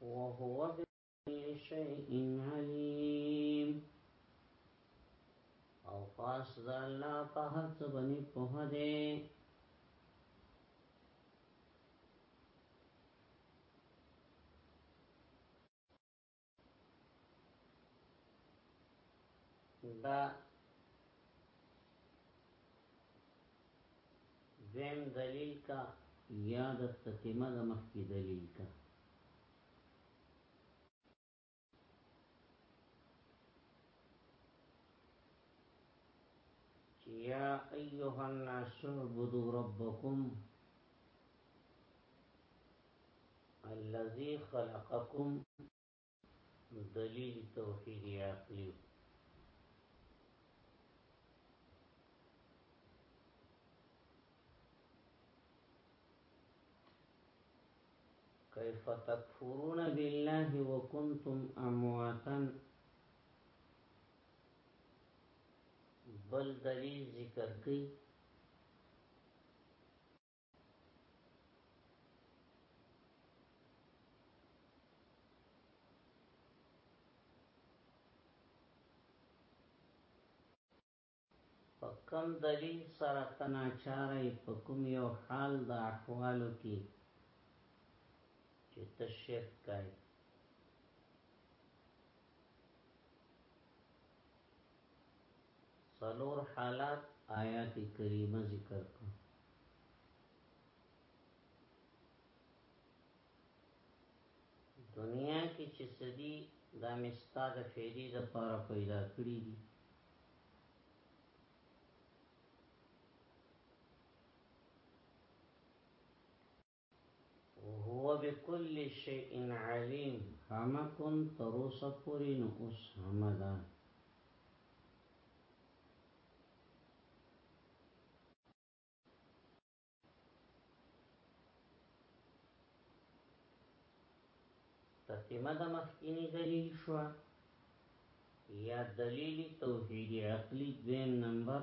وهو بكل شيء عليم او خاص د الله په هر څه باندې په هده دا دویم دلیل کا یا د تتمه د مخکې دلیل کا یا ایها الناس اعبدوا ربکم الذي خلقكم دليل توحيد عقلي كيف تكفرون بالله وكنتم أمواتا بل دلیل ذکر کئی په کوم دلیل سره ته ناچاره یې په کوم یو حال د احوالو کې چې ته شرک کوې سلور حالات آیات کریمه ذکر کړ دنیا کې چې سدي دا مستا د فیدی د پاره پیدا کړی دي هو بكل شيء عليم همکن تروس پوری نو اوس همدا تتمه د مخکینی دلیل شو یا دلیل توحید عقلی دویم نمبر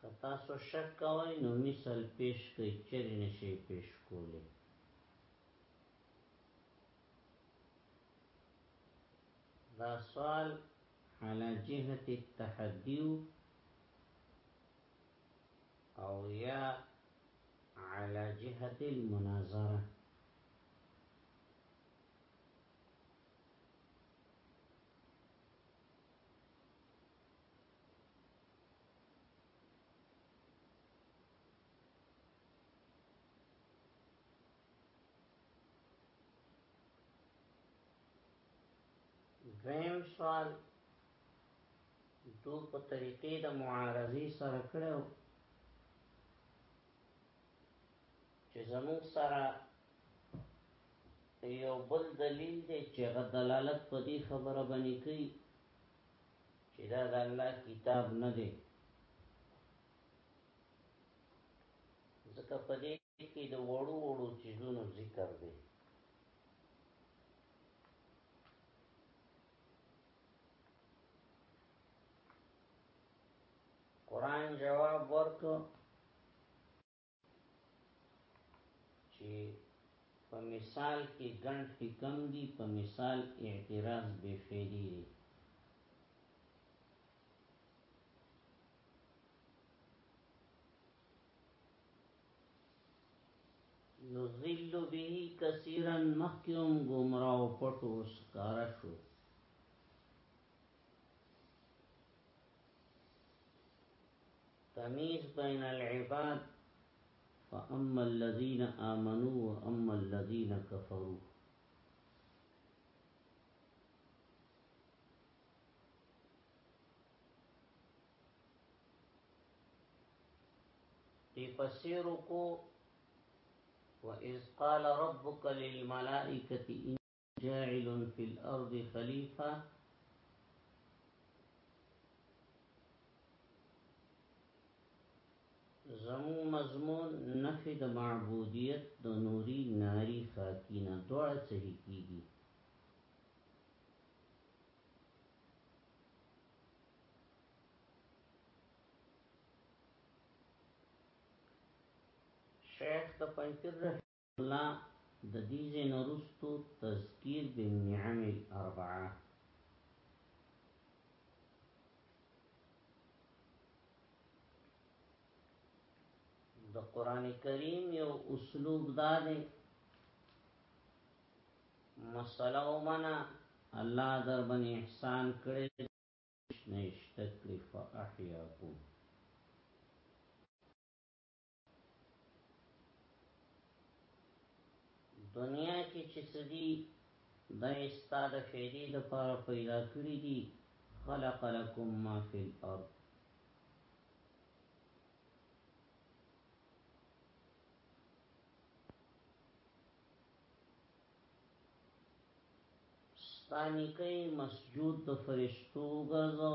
که تاسو شک کوئ نو مثل پیش کړئ چیرې نشئ پیش کولی. دا سوال علی جهت التحدیو او یا علی جهت المناظره دویم سوال دو په طریقې د معارضي سره کړو چې زموږ سره یو بل دلیل دی چې غدلالت په دې خبره باندې کوي چې دا د الله کتاب نه دی ځکه په دې کې د وړو وړو چیزونو ذکر دی قرآن جواب ورکو چې په مثال کې ګڼ حکم دي په مثال اعتراض به فعلی دی یضل به کثیرا مخکوم گمراه پټو سکار شو تمیز بين العباد فاما الذين امنوا واما الذين كفروا تفسير کو وَإِذْ قَالَ رَبُّكَ لِلْمَلَائِكَةِ إِنِّي جاعل فی الارض خلیفه زمو مضمون نفی د معبودیت د نوری ناری خاکینه دوړه صحیح کیږي شیخ د پنځیر الله ددی ځای نه وروسته تذکیر بالنعم الاربعه د قران کریم یو اسلوب دا دی مسله ومنه الله در باندې احسان کړی نشته تکلیف احیاکم دنیا کې چې سدي د استاد فیدی د پاره پیدا کړی دي خلق لكم ما في الارض ستانی کئی مسجود دو فرشتو گرزو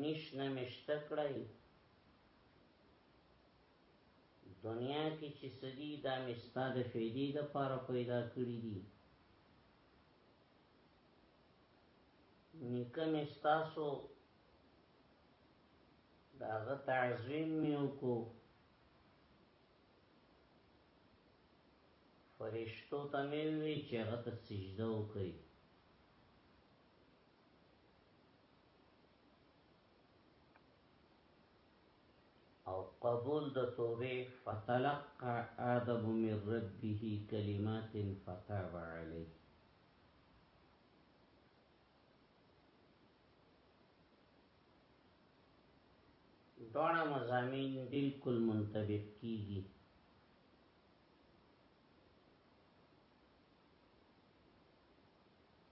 نش نه مشته کړای دنیا کې چې سدي دا مستا د فیدی د پاره پیدا کړی دي نیکه مستاسو دا غ تعظیم میو کو فرشتو تمیوی چه غ تا سجده و کئی او قبول د توبه فتلقى آدم من ربه کلمات فتاب عليه دواړه مزامین بالکل منطبق کیږي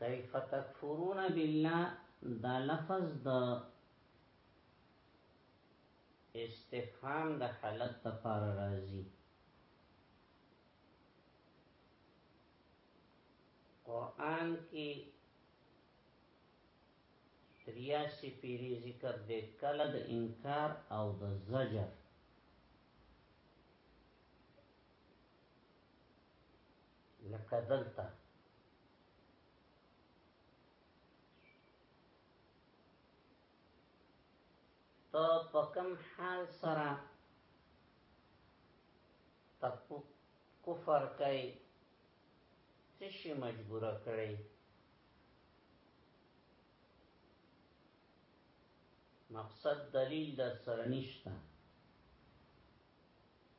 کیف تکفرون بالله دا لفظ د استفهام د حالت لپاره راځي قران کې ریاسی پیری ذکر دې کله د انکار او د زجر لکه دلته ته په کوم حال سره تاسو کفر کوي څه شي مجبور کړی مقصد دلیل در سره نشته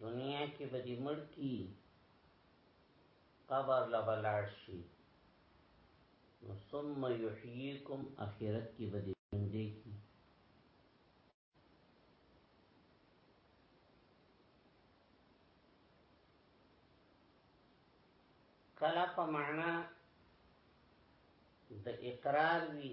دنیا کې به دې مړ کی قبر لا بلاړ شي نو ثم یحییکم اخرت کې به دې ژوندې کی کلا په معنا د اقرار وی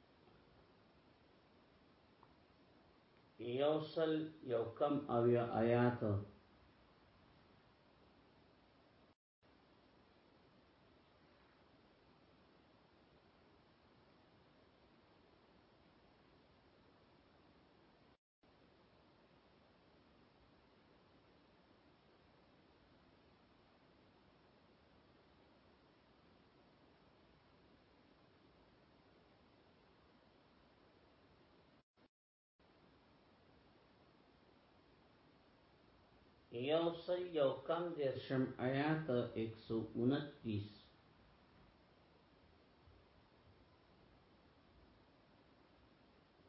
یوصل یو کم او یا آیات یو سل یو کم دیر شم آیات ایک سو انتیس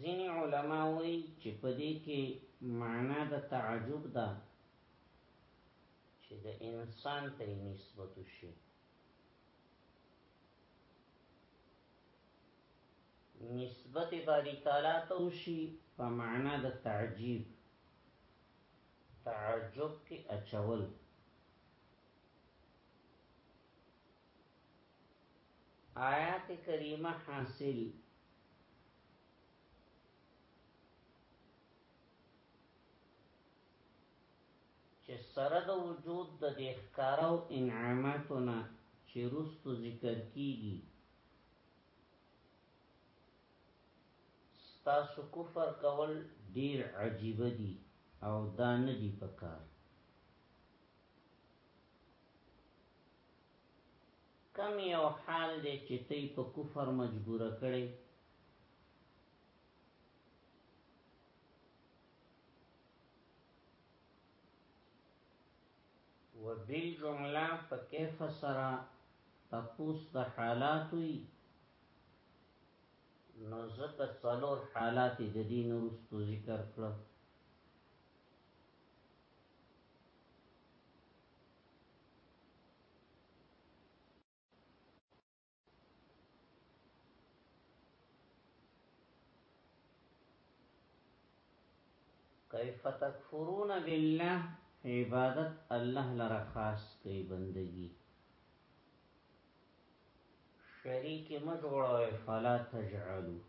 ځینې علما وایي چې په دې کې معنا د تعجب ده چې د انسان ته نسبت شي نسبت باری تعالی ته شي په معنا د تعجب تعجب کې اچول آیات کریمه حاصل چې سره د وجود د دې ښکارو انعاماتونه چې رستو ذکر کیږي ستاسو کفر کول ډیر عجیب دي او دا نه دي پکار کوم یو حال دی چې تی په کفر مجبور کړي و بیل جمله په کیف سره تپوس د حالات وي نو زکه څلور حالات د دین ورستو ذکر کړو کیف تکفرون بالله عبادت الله لره خاص کوي بندگی شریک مجوړوي فلا تجعلوا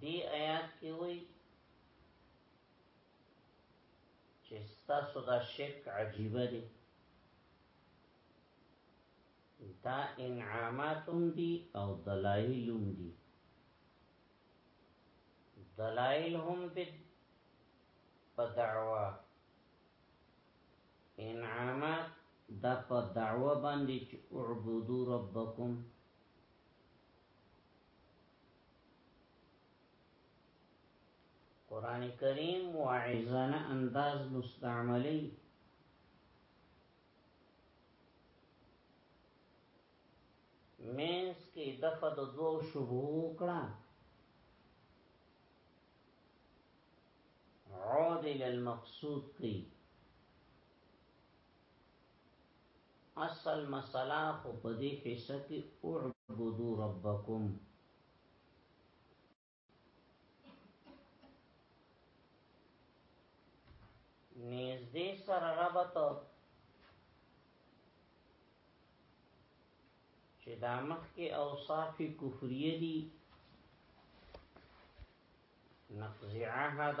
دی آیات کې وایي چې تاسو دا شرک عجیب دی دا انعاماتم دی او دلائلم دی دلائل هم بد پدعوا انعامات دا په دعوه باندې چې اعبدو ربکم قران کریم واعظانه انداز مستعملی مینس کې دغه د دوو شبو کړه عود الى المقصود کی اصل مسله خو په دې حصہ کې اعبدوا ربکم نږدې سره ربط چې دا مخ کې اوصاف کفریه دي نقض عهد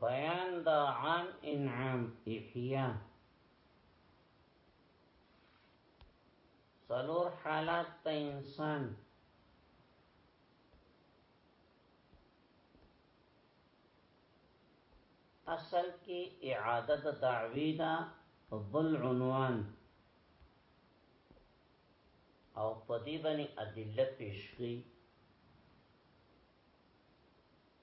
بیان د عام انعام احیا سلور حالات ته انسان اصل کې اعاده د دعوی دا بل عنوان او پدی باندې ادله پیش کړي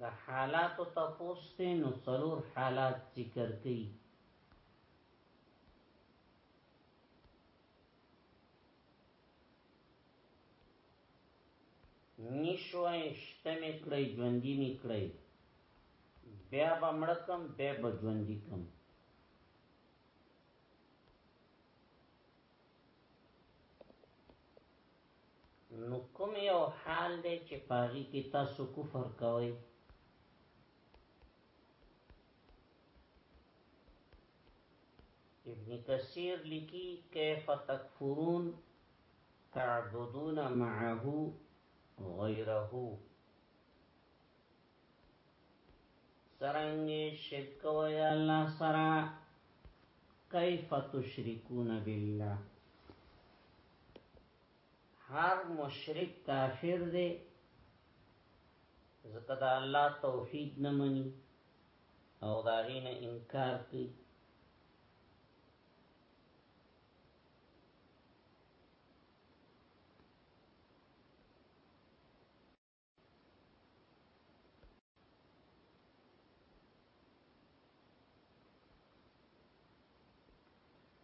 د حالاتو تپوس ته نو څلور حالات ذکر کړي نشوي شته مې کړی ژوندۍ مې کړی بیا به مړکم بیا به ژوندۍ کم نو کوم یو حال دی چې پاغي کې تاسو کفر کوئ ابن کثیر لیکي کیف تکفرون تعبدون معه غیره سرنګي شرک کوي الله سره کیف تشرکون بالله هر مشرک کافر دی زکه دا الله توحید نه مني او دا غینه انکار کوي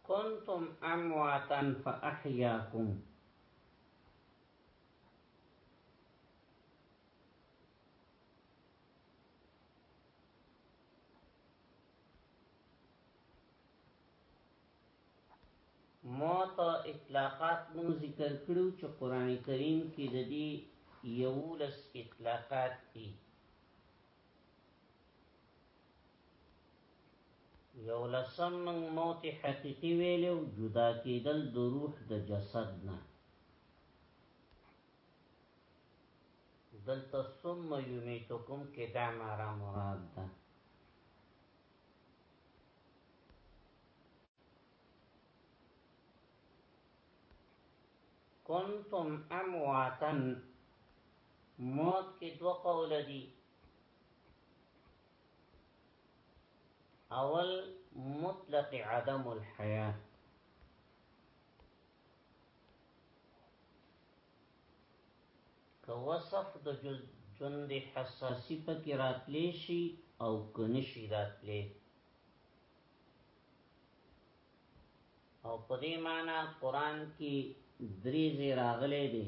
کنتم امواتا فاحیاکم موت اطلاقات مو ذکر کړو چې قران کریم کې د دې یولس اطلاقات دي یولسم من موت حقیقی ویل او جدا کېدل د روح د جسد نه دلته ثم یمیتکم کې دا مراد ده کنتم امواتن موت کې دوه قول دي اول مطلق عدم الحیات که وصف د ژوند حساسی پکې راتلی شي او کنشي راتلی او په دې معنی قران کې درې زې راغلي دي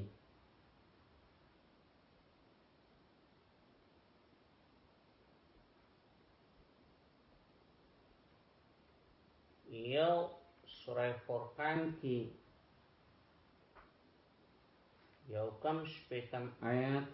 یو سوره فرقان کې یو کم شپیتم آیات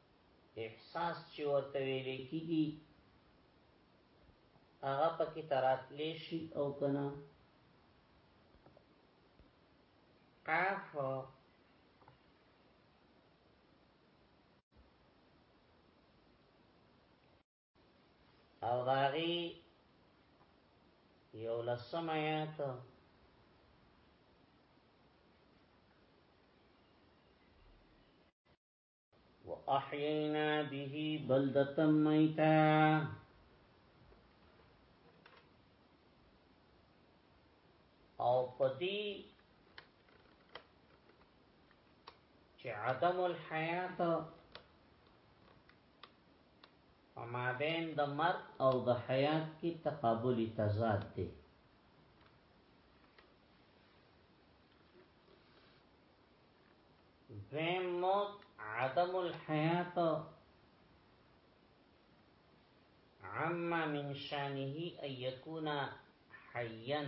احساس چې ورته ویل کیږي هغه پکې تراتلې شي او کنه قاف او داغي یو لسم آیات واحيينا به بلدة ميتا او پدی چې عدم الحیات وما بین د مرد او د حیات کی تقابلی تضاد دی دویم موت عدم الحیات عما من شانه ان يكون حيا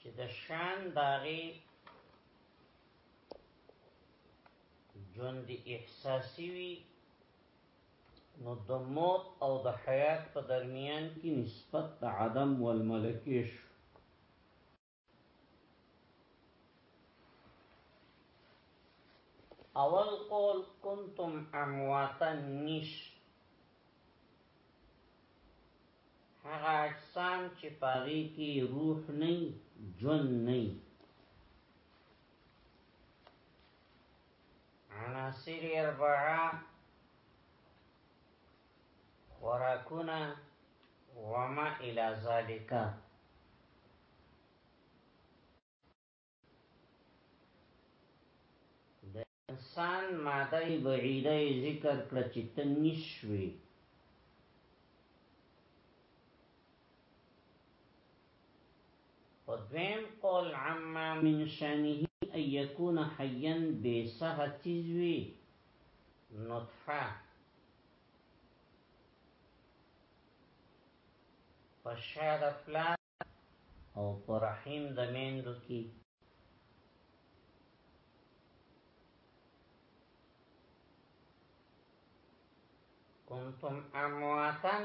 چې د شان داغي ژوند احساسي وي نو د موت او د حیات په درمیان کې نسبت د عدم والملکه شو اول قول کنتم امواتا نش هغه اجسام چې پاغي کې روح نه ژوند نه عناصر اربعه خوراکونه وما الى ذالک د انسان ماده بعیده ذکر کړ چې تنشوي او دویم قول عما من شانه ان یکون حیا بی صحت چیز وی نطفه پشاد پلا او پر رحیم د میندو کی کنتم امواتن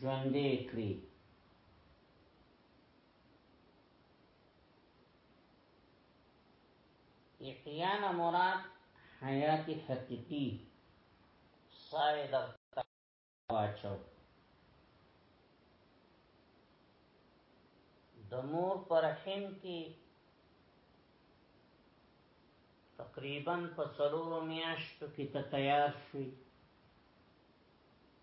ژوندې کړي احیان مراد حیات حقیقی سای در واچو د مور پر حم کې تقریبا په څلورو میاشتو کې ته تیار شوي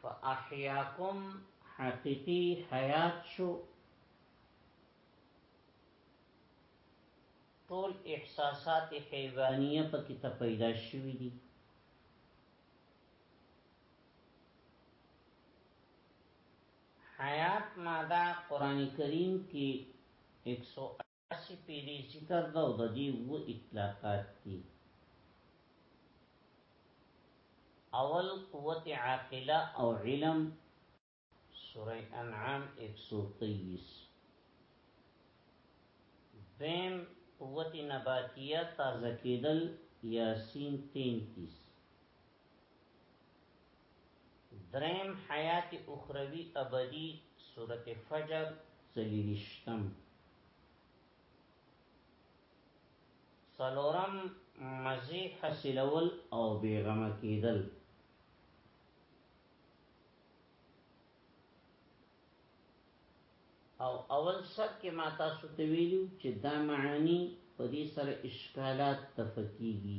فاحیاکم حقیقی حیات شو ټول احساسات حیوانیه پکې ته پیدا شوې دي حیات ماده قران کریم کې 100 اسی پیری ذکر دا او دا دی و اطلاقات دی اول قوت عاقله او علم سوره انعام 123 دیم قوت نباتیه تازه کېدل یاسین 33 دریم حیات اخروی ابدی سورت فجر څلیریشتم سلورم مزی حسلول او بیغمه کیدل او اول سر کې ما تاسو ته ویلو چې دا معانی په دې سره اشکالات تفکیږي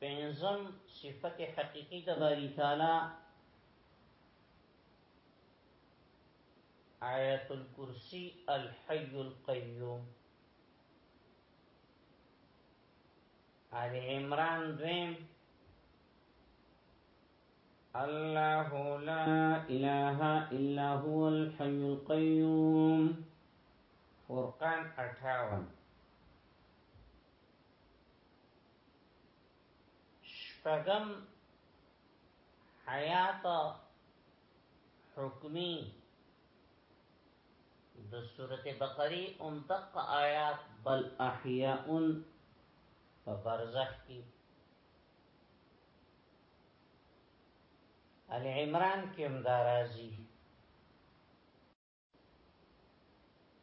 پنځم صفت حقیقی د باری تعالی آیت الکرسی الحی القیوم آل عمران دویم الله لا اله الا هو الحي القيوم فرقان 58 شپږم حیات حکمی د سورته بقره ام تق آیات بل احیاء په برزخ کې ال عمران کې هم دارازي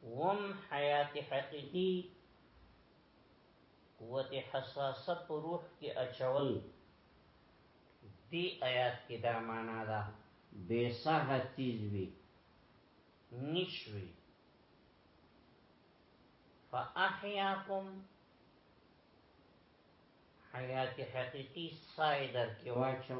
وم حیات حقیقی قوت حساسه په روح کې اچول دی آیات کې دا معنا ده بے سره تیز وی نشوی فاحیاکم حیات حقیقی سای در کې واچو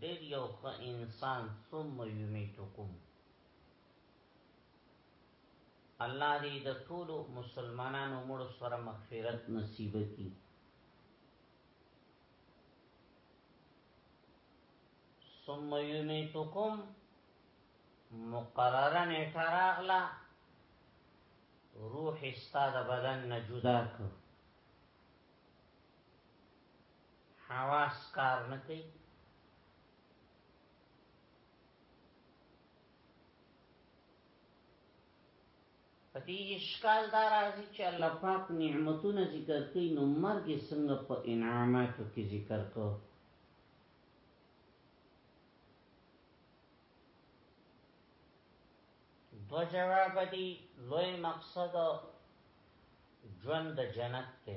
ډیر یو ښه انسان ثم یمیتکم الله دې د ټول مسلمانانو مړو سره مغفرت نصیب کړي ثم یمیتکم مقرره نیټه راغله روح استاد بدن نه جدا کړ حواس کار نه کوي پدې اشکال دا راځي چې الله پاک نعمتونه ذکر کوي نو مرګ څنګه په انعاماتو کې ذکر کو دو جواب دی لوی مقصد ژوند د جنت ته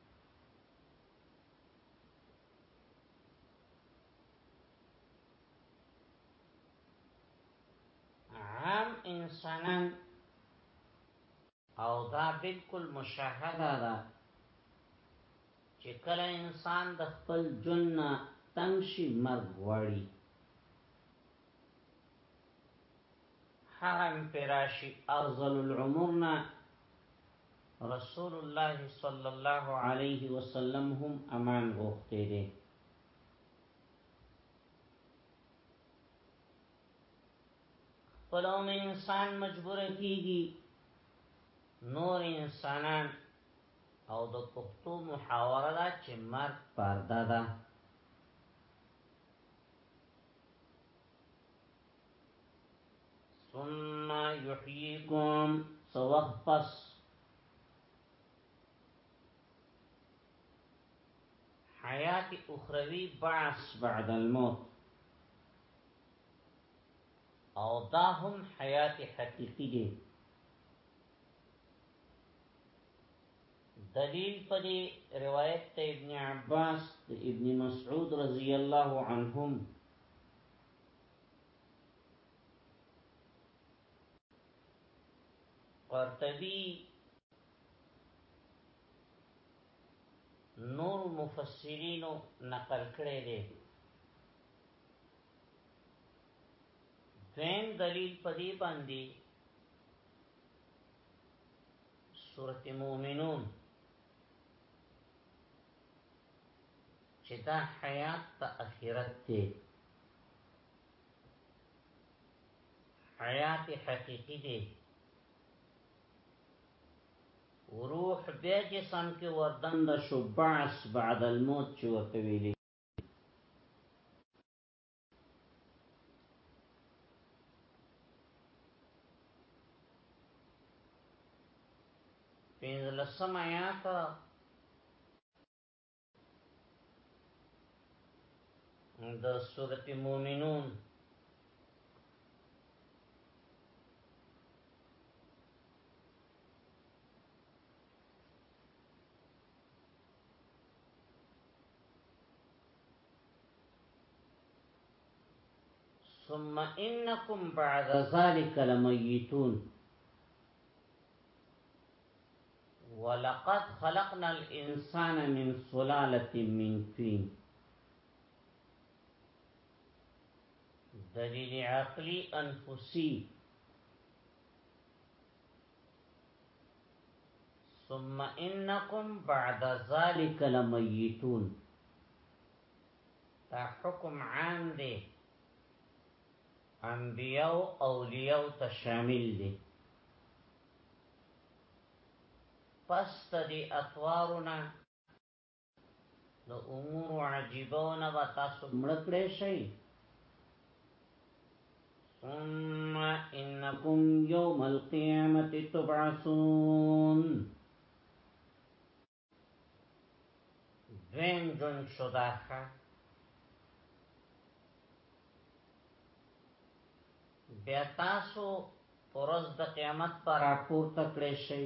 عام انسانان او دا بالکل مشاهده ده چې کله انسان د خپل جن تنگ شي مرګ غواړي حرم پراشي ارزل العمرنا رسول الله صلی الله علیه وسلم هم امان غوښته دي خپلوم انسان مجبور کیږي نور انسانان او د پښتو محاوره دا چې مرګ پرده ده ثم يحييكم سوخپس حیات اخروی بعث بعد الموت او دا هم حیات حقیقی دی دلیل په دې روایت ته ابن عباس د ابن مسعود رضی الله عنهم قرطبی نور مفسرینو نقل کړی دی دویم دلیل په دې باندې سورته مومنون چې دا حیات ته اخرت دی حیات حقیقی دی وروح بیا جسم کې وردن د شبعث بعد الموت چې ورته ویلي پینزلسم آیات د سورت مومنون ثم انكم بعد ذلك لميتون ولقد خلقنا الانسان من سلاله من طين دلیل عقلی انفسی ثم انکم بعد ذلک لمیتون دا حکم عام دی انبیاء او اولیاء ته شامل دي پس ته دي اطوارونه د امور عجیبونه به تاسو مړ کړئ شئ ثم انکم یوم القیامت تبعثون دویم جون شداخه بیا تاسو پرز د قیامت پر راپور تکړه شئ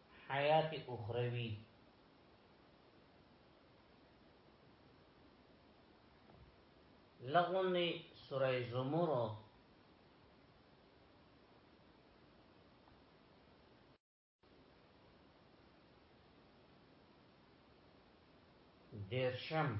حیات اخروی لغون دی سوره زمر دیرشم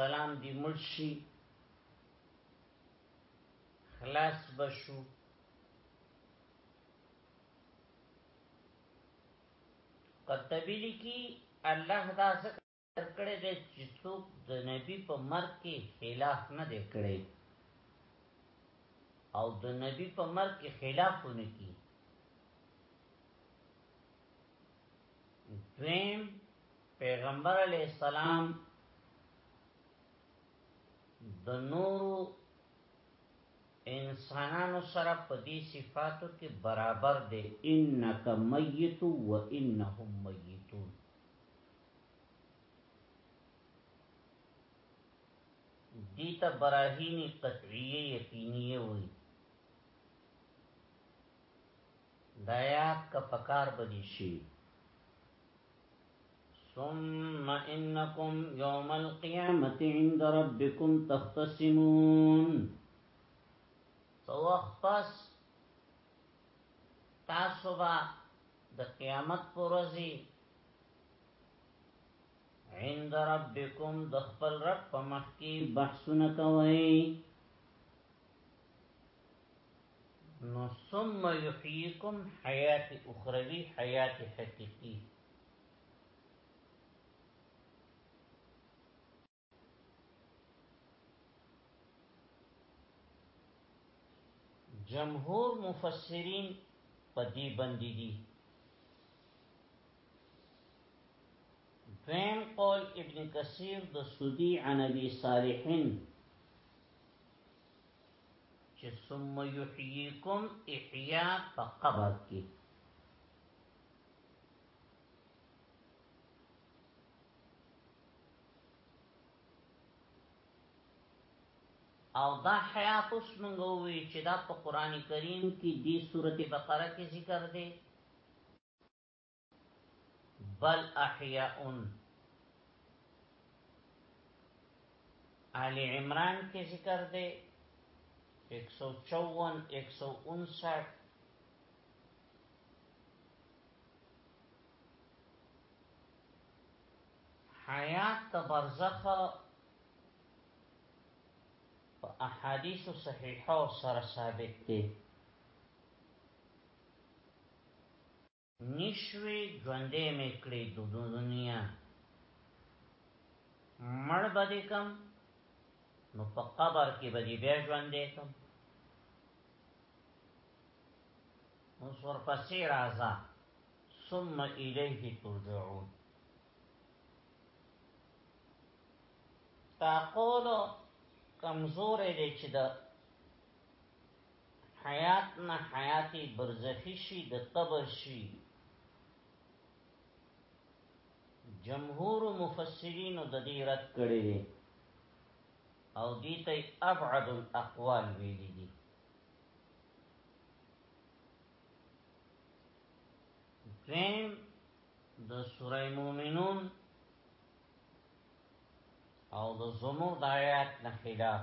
سلام دی مړ شي خلاص بشو قرطبی لیکي الله دا ذکر کړی دی چې څوک د نبی په مرګ کې خلاف نه دی کړی او د نبی په مرګ کې خلاف ونه کی دویم پیغمبر علیہ السلام د نورو انسانانو سره په دې صفاتو کې برابر دی انک میت و انهم میتون دیتا براهین قطعیه یقینیه وی دایات که پکار بدی شي ثم انکم یوم القیامت عند ربکم تختصمون سوخ پس تاسو با د قیامت پروزی عند ربکم د خپل رب په مخ کې بحثونه کوي نو ثم يحييكم حيات اخروي حيات حقيقي جمهور مفسرین په دې باندې دي دویم قول ابن کثیر د سودی عن ابي صالحین چې ثم یحییکم احیا په قبر کې او دا حیات اوس موږ وی چې دا په قران کریم کې دی سورته بقره کې ذکر دی بل احیاءن آل عمران کې ذکر دی 154 159 حیات د برزخ په احادیث صحیحه سره ثابت دی نشوې ژوندې مې کړې ددنيا مړ به دې کم نو په قبر کې به دې بیا ژوندې کم نو ورپسې راځه ثم الیه ترجعون تاقول کمزور دی چې د حیات نه حیات برزخی شي د قبر شي جمهور مفسرین د دې رد کړي دي او دې ته ابعد الاقوال ویل دي دویم د سوره مومنون او د زمر د آیات نه خلاف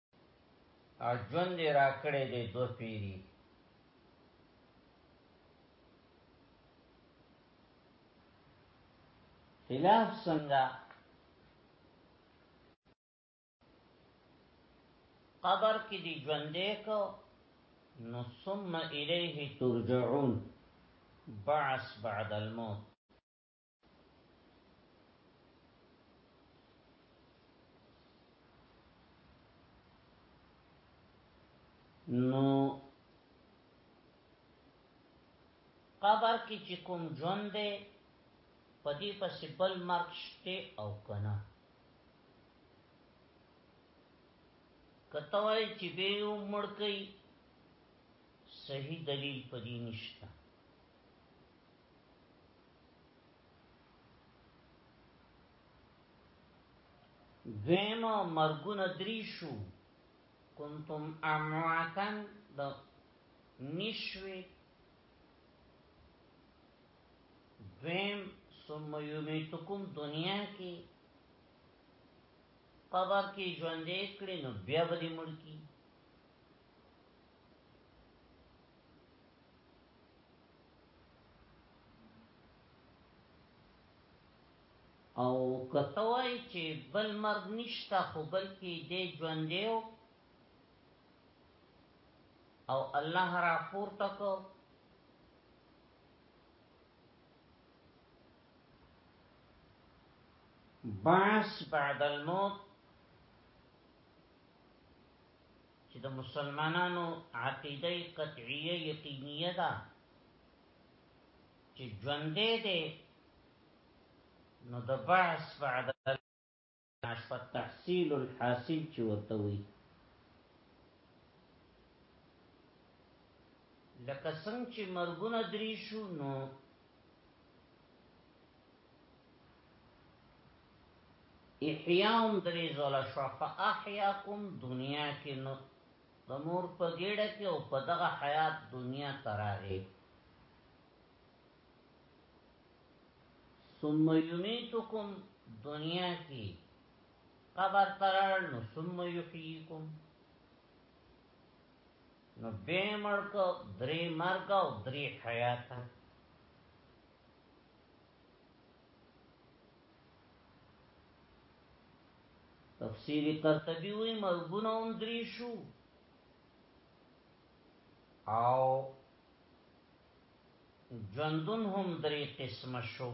او ژوند یې راکړی دی دوه پیری خلاف څنګه قبر کې دی ژوندې کو نو ثم الیه ترجعون بعث بعد الموت نو قبر کې چې کوم ژوند دی په دې پسې بل مرګ شته او کنه کته وای چې به یو مړ کوي صحیح دلیل پدې نشته دویم مرګون دریشو کنتم امواتن د نشوی دویم ثم یمیتکم دنیا کی قبر کی ژوندې کړي نو بیا به ملکی او که ته وای چې بل مرګ نشته خو بلکې دې ژوندې او الله را پورته کو باس بعد الموت چې د مسلمانانو عقیده قطعیه یقینیه ده چې ژوندې ده نو د بعث بعد نشفه تحصیل الحاصل چې ورته وي لکه څنګه چې مرګونه درې شو نو احیاء هم درې ځله شوه، فاحیاکم دنیا کې نو د مور په ګېډه کې او په دغه حیات دنیا ته راغی. ثم یمیتکم دنیا کې قبر ته راړ نو ثم یحییکم نو بے مرکو درې مرګ او درې حیات تفسیر قرطبی وی مرګونه هم درې شو او ژوندون هم درې قسم شو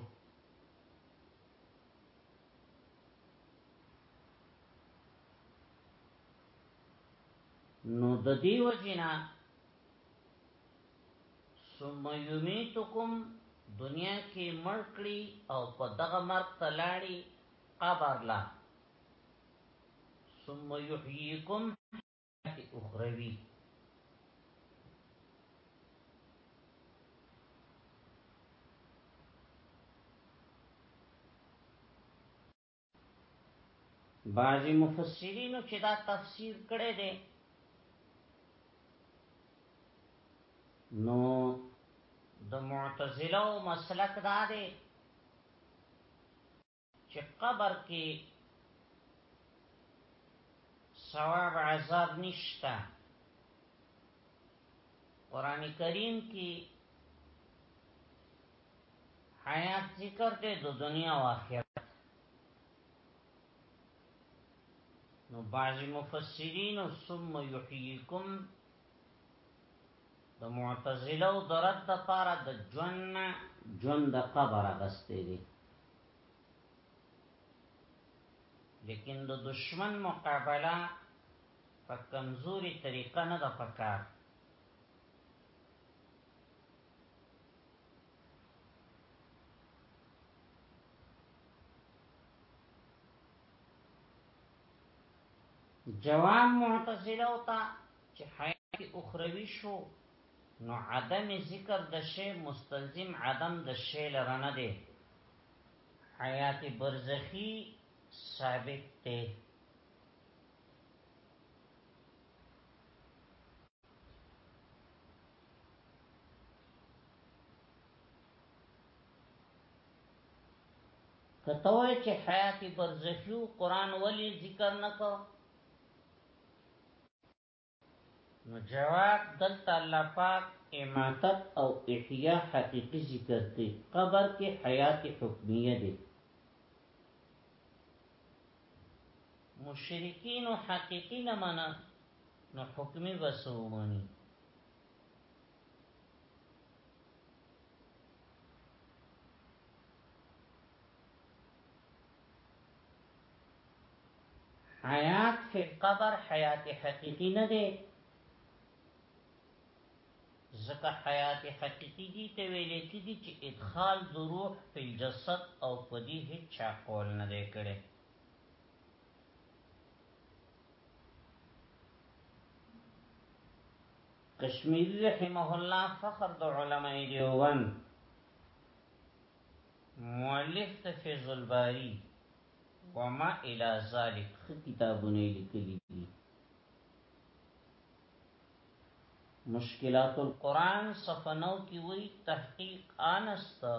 نو د دې وجینا ثم یمیتکم دنیا کې مړ کړي او په دغه مرګ ته لاړی قبر لا ثم یحییکم اخروی بعضی مفسرینو چې دا تفسیر کړی دی نو د معتزله او مسلک دا دی چې قبر کې ثواب عذاب نشتا قران کریم کې حیات ذکر دې د دنیا او آخرت نو بعض مفسرین ثم یحییکم د معتزله او درد د پاره د جون جون د قبر غستې دي لیکن د دشمن مقابله په کمزوري طریقه نه د پکار جواب معتزله او تا چې حیات اخروی شو نو عدم ذکر د شی مستلزم عدم د شی لرنه دی حیات برزخی ثابت دی کتوای چې حیات برزخیو قران ولی ذکر نکو نو جواب دلته الله پاک اماتت او احیا حقیقی ذکر کوي قبر کې حیات حکمیه دي مشرکین حقیقی نه منه نو حکمی بسو منی حیات فی القبر حیات حقیقی نه دی ځکه حیات حقیقی دی ته ویل کیږي چې ادخال د روح په جسد او په دې هیڅ چا قول نه دی کړی کشمیر رحمه الله فخر د علماء دیوبند مؤلف ته فیض الباری وما الى ذلك کتابونه لیکلي دي مشکلات القرآن صفنو کی وی تحقیق آنستا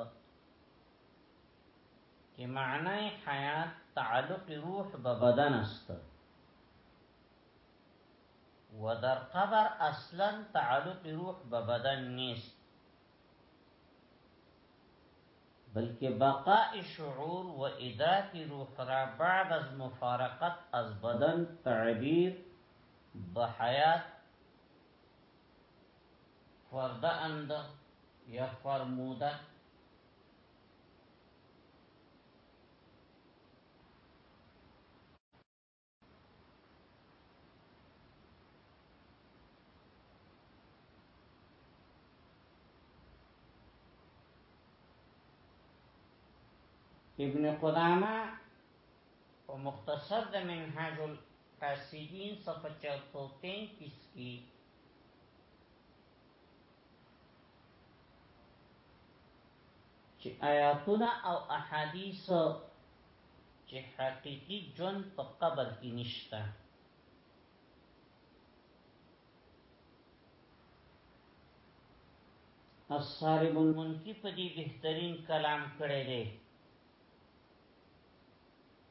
که معنی حیات تعلق روح ببدن استا و در قبر اصلا تعلق روح ببدن نیست بلکه بقاء شعور و اداک روح را بعد از مفارقت از بدن تعبیر بحیات فرد اند یا فرموده ابن قدامه او مختصر د منهاج القاصدین صفحه 433 کې چې آیاتونه او احادیث چې حقیقي ژوند په قبر کې نشته اصحارب المنکی په دې بهترین کلام کړی دی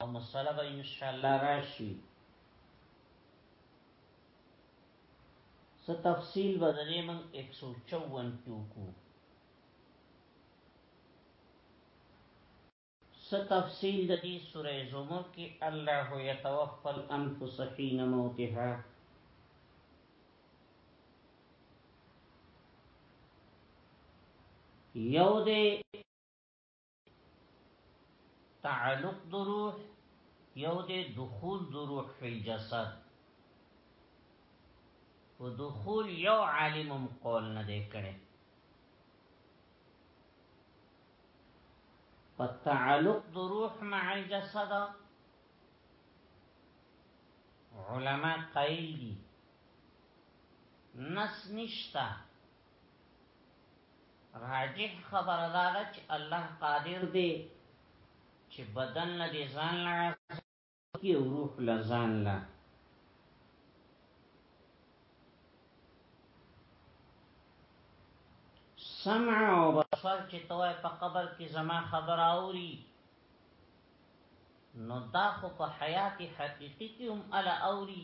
او مسله به ان شاء الله راشي څه تفصیل به د دې موږ 154 کې وکړو څه تفصیل د دې سورې زمر کې الله يتوفى الانفس حين موتها یو دې تعلق د روح یو د دخول د روح فی الجسد و دخول یو عالم قول نه دی کړي په تعلق د روح مع الجسد علما قائل دي نس نشتا راجح خبره دا ده چې الله قادر دی چې بدن نه دي ځان لا کی روح لا ځان لا سمع او بصر چې توه په قبر کې زما خبر اوري نو دا خو په حیات حقیقی کې هم الا اوري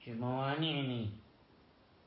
چې موانع نه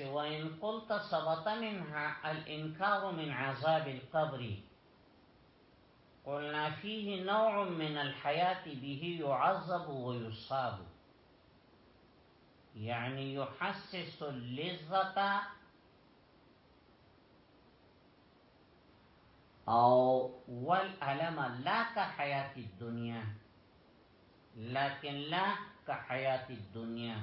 وإن قلت سبط منها الانکار من عذاب القبر قلنا فيه نوع من الحياة به يعذب ويصاب يعني يحسس اللذة او والألم لا كحياة الدنيا لكن لا كحياة الدنيا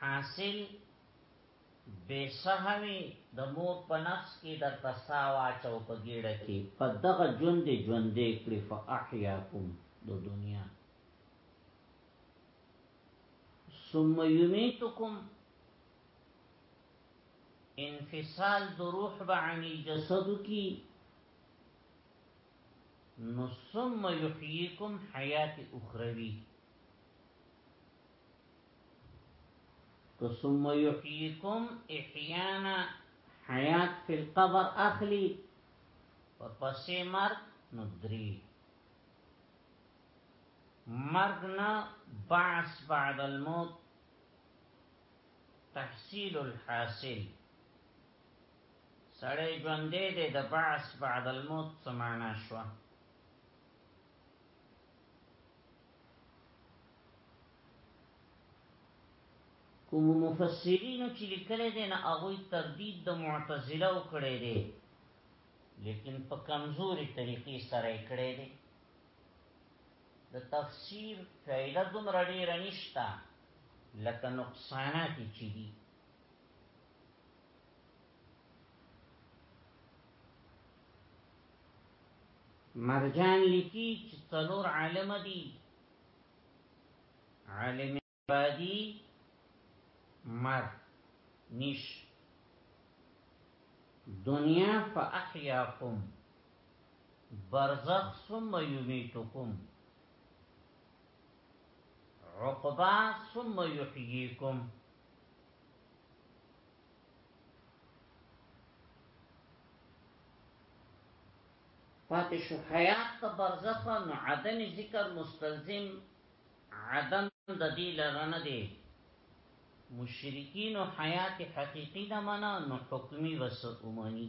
حاصل بې سهوي د مور په نفس کي درته ساه واچوه په ګېډه کي په دغه ژوند دي ژوندی کړي فاحياکم د دنيا ثم يميتکم انفصال د روح به عن الجسد کی نو ثم يحييكم حيات اخروی ثم يحييكم احيانا حيات في القبر اخلي ورپسې مرګ نو دري مرګ نه بعث بعد الموت تحصيل الحاصل سړی ژوندې دې د بعث بعد الموت سمانا شوه کوم مفسرین چې لیکل دي نه هغه تردید د معتزله او کړي دي لیکن په کمزوري طریقې سره کړي دي د تفسیر فائدہ دومره ډیره نشته لکه نقصانات چې دي مرجان لیکي چې څلور عالم دي عالم بادي مر نش دنیا فاحیاکم برزخ ثم یمیتکم عقبا ثم یحییکم پاتې شو حیات ته برزخ نو عدم ذکر مستلزم عدم د دې لرنه دی مشرکین حیات حقیقی نه معنا نو حکمی وس اومانی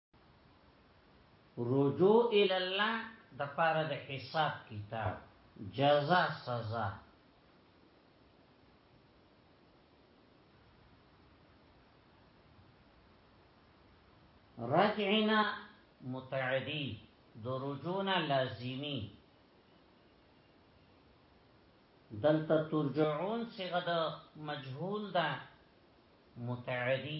رجوع الى الله د پاره د حساب کتاب جزا سزا رجعنا متعدی درجونا لازمی دلته ترجعون صيغه د مجهول ده متعدی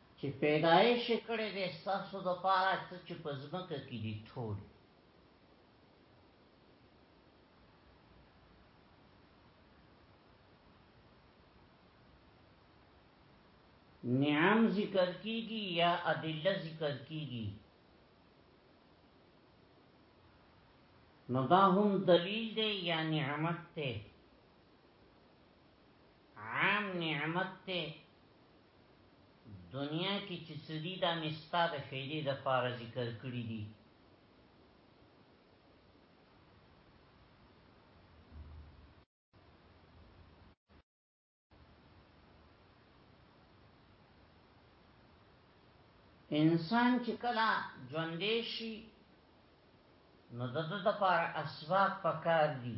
چې پیدایش کړي دې ستاسو د پاره ته چې په ځمکه کې دي ټول نعم ذکر کیږي یا ادله ذکر کیږي نو دا هم دلیل دی یا نعمت ته عام نعمت ته دنیا کې چې څه دي دا مې ستا د فیدې د پاره ذکر کړي دي انسان چې کله ژوندې شي نو د د لپاره اسباب پکار دي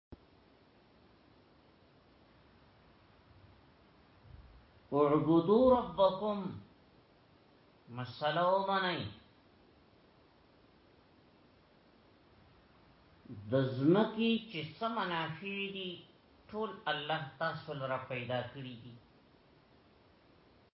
اعبدو ربکم مسلو منی د زمکی چې سمنافی دي ټول الله تاسو لره پیدا کړی دي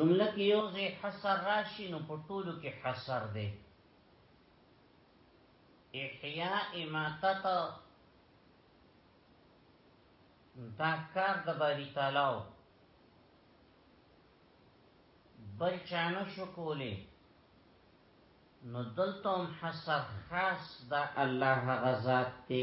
جمله کې یو ځای حصر راشي نو په ټولو کې حصر دی احیاء اماتت دا کار د باری تعالی بل چانه شو کولی نو دلته هم حصر خاص دا الله غزاد ته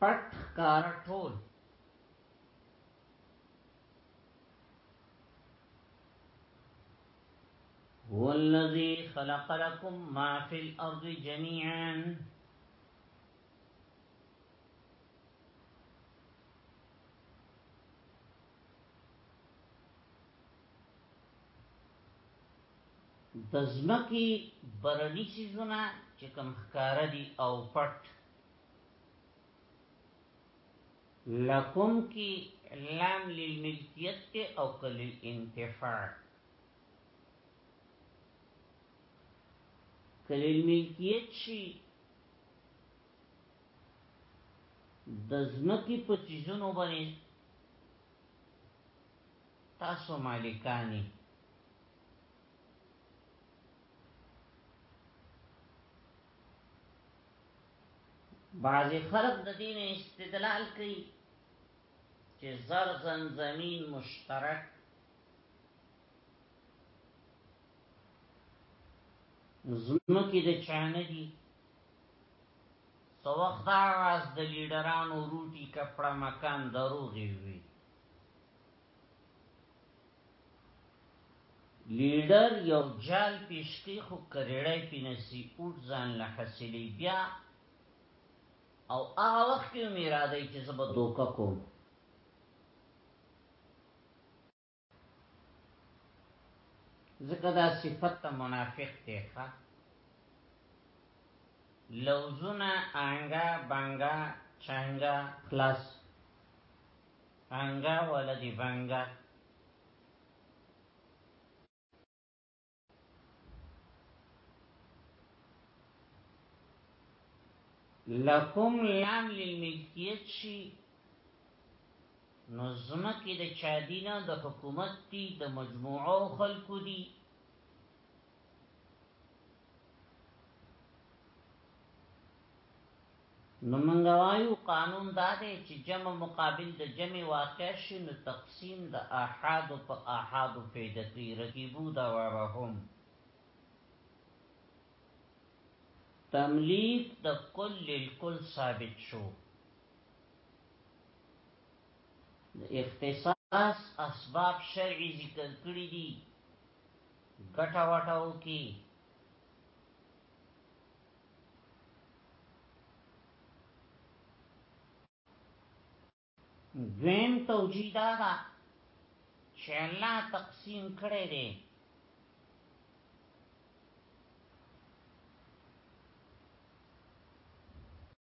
پټ کار ټول هو الذي خلق لكم ما في الأرض جميعا د ځمکې برني څیزونه چې کوم ښکاره دي او پټ لکم کی لام للملکیت ته او کل انتفاع کل ملکیت شي د ځمکې په چیزونو باندې تاسو مالکانی بعضی خلق د دین استدلال کوي چې زر زن زمین مشترک زمکی د چانه دي سو وخت آواز د لیډرانو روټی کپڑا مکان دروغی وی لیډر یو جال پیشکی خو کریړای پی نسی اوټ ځان له حاصلی بیا او هغه وخت کې مې اراده چې زبر دوکا کوم ځکه دا صفت ته منافق دی ښا لوزونه انګا بنګا چنګا خلاص انګا ولدی بنګا لکم لام للملکیت شي نو زمکی د چا دینا د حکومت دی د مجموعو خلقو دی نو منګه وایو قانون دا دی چې جمع مقابل د جمع واقع شي نو تقسیم د احاد په احاد پیدا کوي رکیبو دا ورهم تملیک د کل للکل ثابت شو د اختصاص اسباب شرعي ذکر کړی دي ګټه وټه وکي دویم توجیه دا ده چې الله تقسیم کړی دی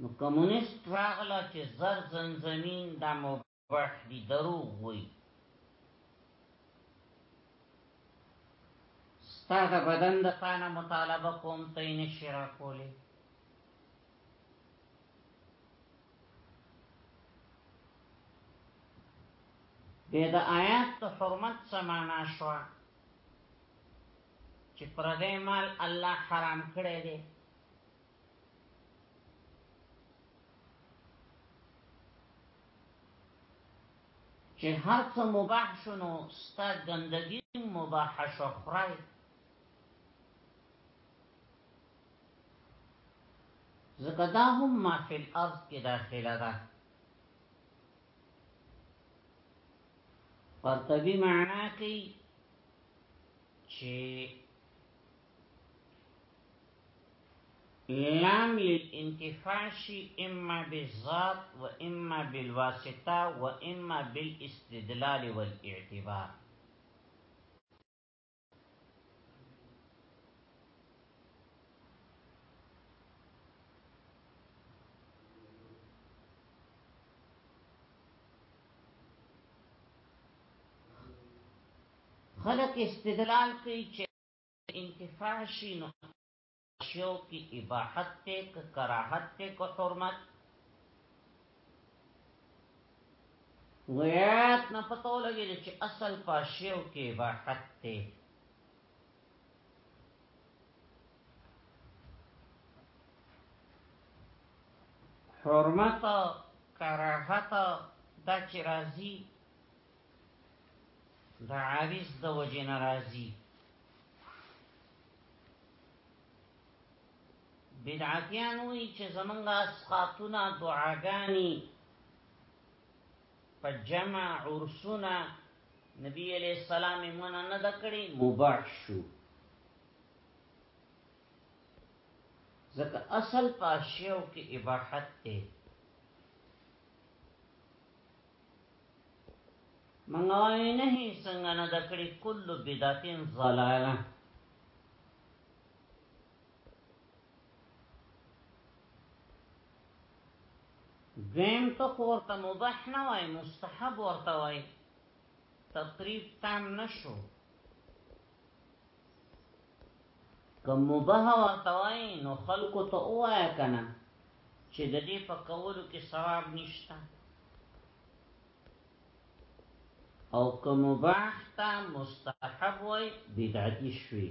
نو کمونیست راغله چې زر زنزمین دا مباح دي دروغ وي ستا د بدن د پانه مطالبه کوم ته یې نشي راکولی بیا د آیات د حرمت څه معنا شوه چې پردې مال الله حرام کړی دی چې هر څه مباح شونو ستا ګندګي مباح شو خړای زکه دا هم ما فی الارض کې داخله ده قرطبی معنا کوي چې لام للانتفاع شي اما بالذات واما بالواسطه واما بالاستدلال والاعتبار خلک استدلال کوي چې انتفاع شي نو شیو کې اباحت ته که کراحت ته که حرمت ویات نه پتو لګی چې اصل پاشیو کې اباحت ته حرمت کراحت دا چې راځي د عارض د وجه ناراضي بدعتيان وی چې زمونږ اسقاتونه دعاګانی په جمع عرسونه نبی علیہ السلام من نه دکړي مباح شو ځکه اصل پاشیو کې اباحت ته منګوي نه هي څنګه نه دکړي کل بدعتين ضلاله دویم تق ورته مباح نه وای مستحب ورته وای تقریب تام نشو کوم مبه ورته وای نو خلکو ته وایا کنه چې د دې په کولو کې ثواب نشته او کوم مباح ته مستحب وای بدعتي شوی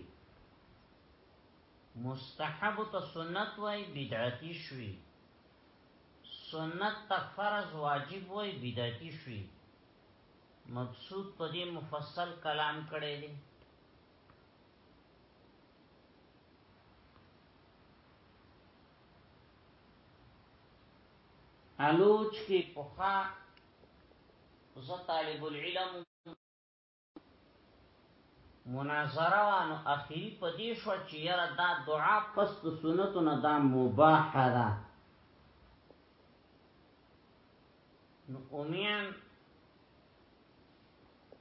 مستحب ته سنت وای بدعتي شوی سنت ته فرض واجب وای بدعتي شوی مبسوط په دې مفصل کلام کړی دی الوچ کې پخا ز طالب العلم مناظره وانو اخیری پدې شو چې یاره دا دعا پس د سنتو نه دا مباح ده نو اومیان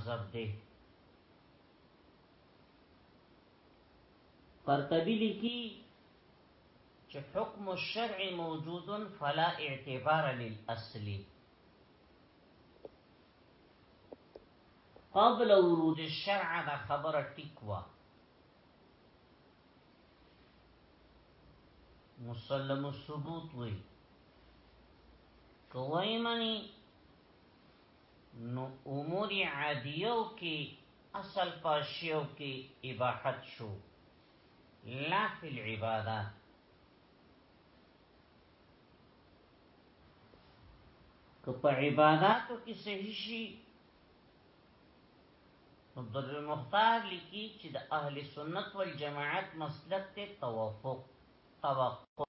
مذهب دی قرطبی لیکي چې حکم الشرع موجود فلا اعتبار للاصل قبل ورود الشرع دا خبره ټیکوا مسلم الثبوت وی کوي منی نو امور عادیو کی اصل پاشیو کی اباحت شو لا فی العباده که په عباداتو کې صحیح شي نو در مختار لیکي چې د اهل سنت والجماعت مسلک ته توافق توقع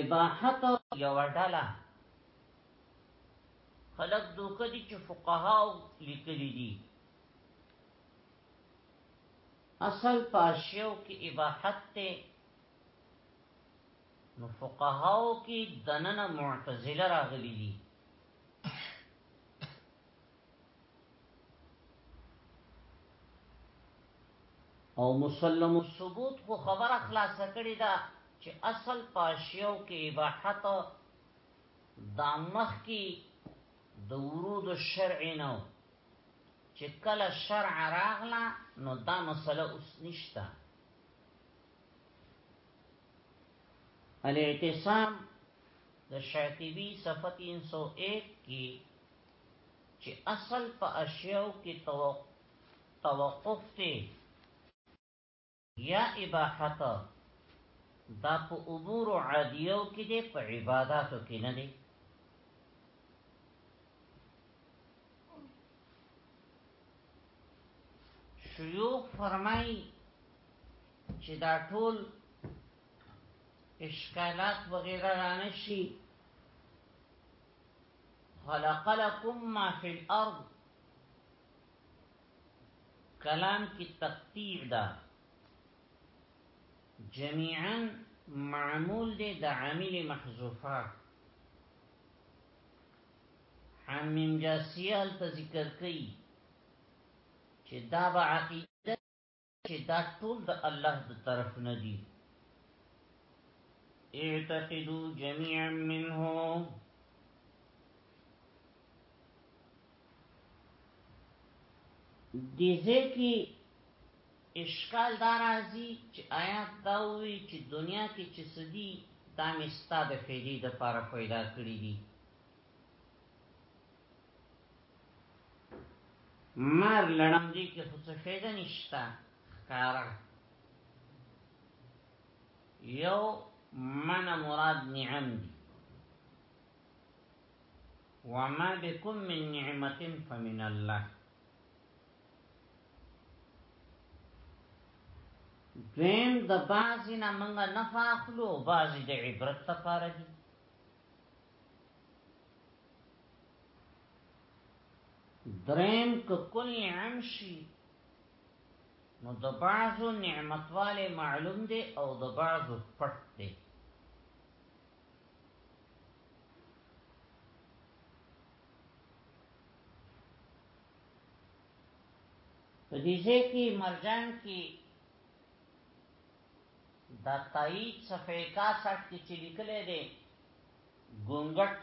اباحت یو ډله خلق دوکه دي چې فقها لیکلي دي اصل پاشیو کې اباحت ته نو فقهاو کې دننه معتزله راغلي دي او مسلم الثبوت خو خبره خلاصه کړی دا چې اصل پاشیو کې اباحت د مخ کې د ورود شرع نه چې کله شرع راغله نو دا مسله اوس نشته الاعتصام د شاطبی صفحه 301 کې چی اصل په اشیاو کی توقف دی یا اباحت دا په امور عادیو کی دی په عباداتو کی نه دی شیوخ فرمائی چی دا ټول اشکالات وغیره رانشی خلق لكم ما في الارض کلام کی تقطیع دا جميعا معمول دی د عامل محذوفه حمیم جاسیال ته ذکر کړي چې دا به عقیده چه دا ټول د الله د طرف نه دي اعتقدو جميعا منه دیزه کی اشکال دا راځي چې آیات دا وی چې دنیا کې چې سدي دا مستا د فیدی د پاره پیدا کړی دي مار لړم دې کې خو څه فائدہ نشته ښکارا یو من مراد نعم دی وما بكم من نعمت فمن الله دویم د بازی نه منګه نفع اخلو بازی د عبرت لپاره دي درم که کل نعم شي نو د بعضو نعمتواله معلوم دی او د بعضو پټ دی په دې ځای کې مرجان کې دا تایید صفحه 61 کې چې لیکل دي ګونګټ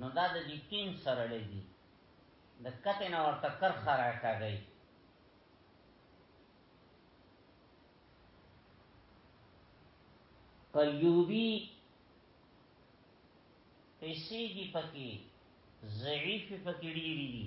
نو دا د دې ټیم سره لګي د کته نه ورته کرخه راکاږي قیوبی پیسې دی پکې ضعیف پکې ډیری دي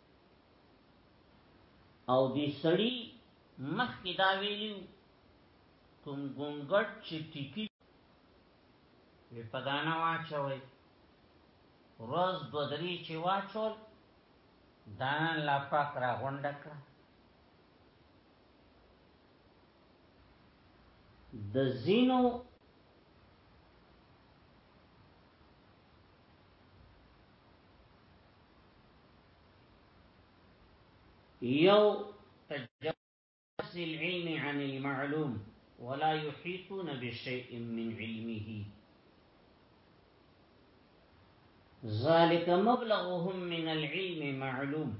او دی سړی مخکې دا ویلیو کوم ګونګټ چې ټیکی وی پدانه واچوي روز دو درې چې واچول دانه لا پاک را غونډه کړه د زینو يو تجاوز العلم عن المعلوم ولا يحيطون بشيء من علمه ذلك مبلغهم من العلم معلوم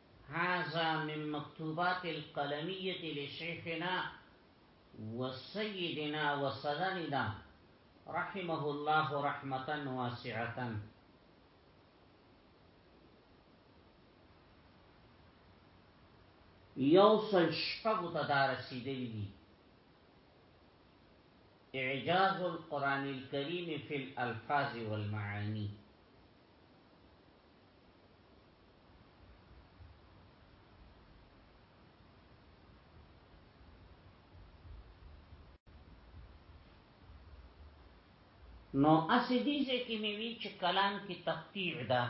هذا من مكتوبات القلمية لشيخنا وسيدنا وسدنا رحمه الله رحمة واسعة یو سل شپگو تا دارسی دیدی اعجاز القرآن الكريم في الالفاظ والمعاني نو اسی دی ځای کې مې وی چې کلام کې تقطیع ده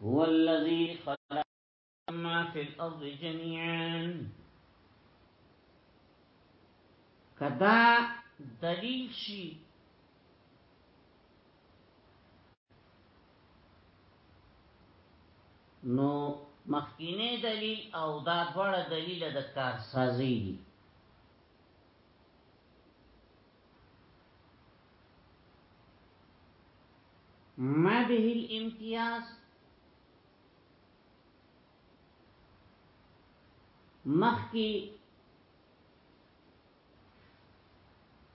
هو الذی خلق ما فی الارض جميعا کدا دلیل شي نو مخکینه دلیل او دا دواړه دلیل د کارسازي دي ما به الامتیاز مخکی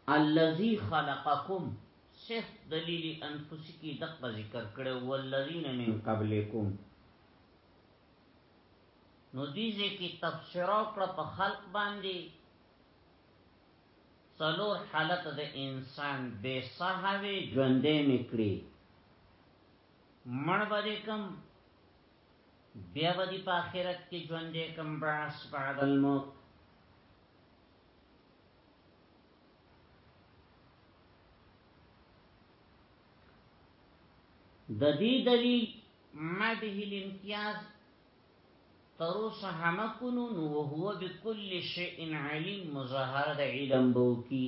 الذي خلقكم صرف دلیل انفسی کی دقه ذکر کړو والذین من قبلکم نو دیزه کی تفسیر او کړه په خلق باندې څلور حالت د انسان بے صحوی ژوندې میکړي مړ به دې کم بیا به دې په آخرت کې ژوندې کم بعث بعد الموت د دې دلیل ما به الامتیاز تروس همکنو نو وهو بكل شيء عليم مظاهره د علم بوکی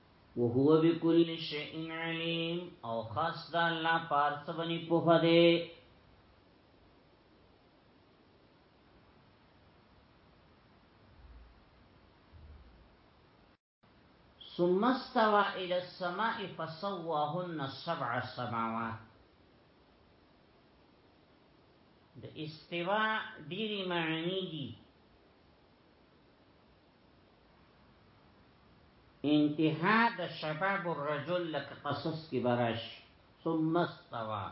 وهو بكل شيء عليم او خاص د الله پارڅ باندې په هده ثم استوى الى السماء فسواهن سبع سماوات د استوا ډیری معنی دي انتها د شباب الرجل لکه قصص کې براش ثم استوى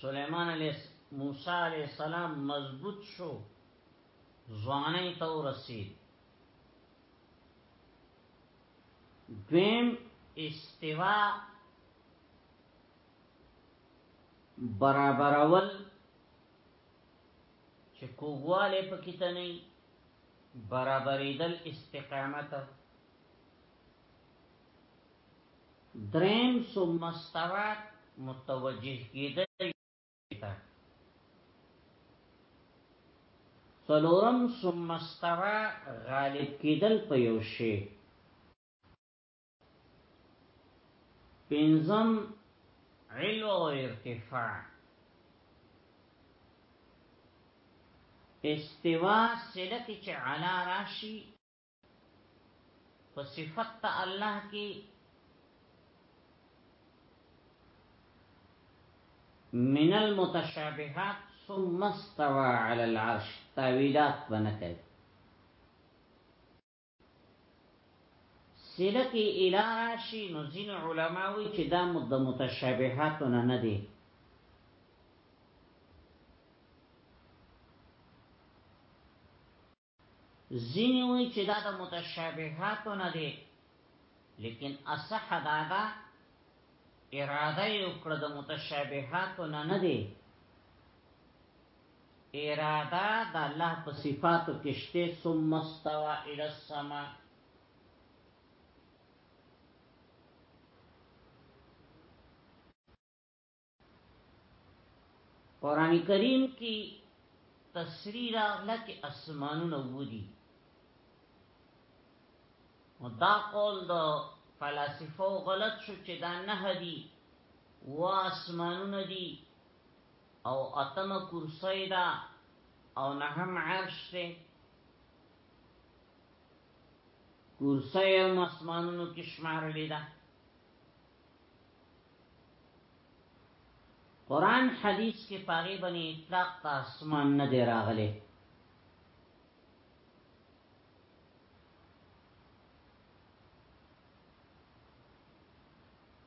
سليمان عليه موسی عليه السلام مضبوط شو ځواني ته ورسید دویم استوا برابرول چې کوواله پکې ته نه برابریدل استقامت دریم سو مستوات متوجه کیدل سلورم سو مستوا غالب کیدل په یو شی پنځم علو او ارتفاع استوا سله کې چې علا راشي په صفت الله کې من المتشابهات ثم استوى على العرش تاویلات بنکړي سله کې اله راشي نو ځین علما وی چې دا مد متشابهات نه نه دي ځین وی چې دا د متشابهات نه دي لیکن اصح داغا اراده یو کړ د متشابهات نه نه دي اراده د الله په صفاتو کې شته ثم استوى الى السماء قران کریم کې تسریع راغله چې اسمانونه ودی دا قول د فلسفو غلط شو چې دا نه دی و اسمانونه دی او اتمه کرسی ده او نهم عرش ده کرسی هم اسمانونو کې شمارلی ده قرآن حدیث کې پاغي بني اطلاق تا اسمان نه دی راغلی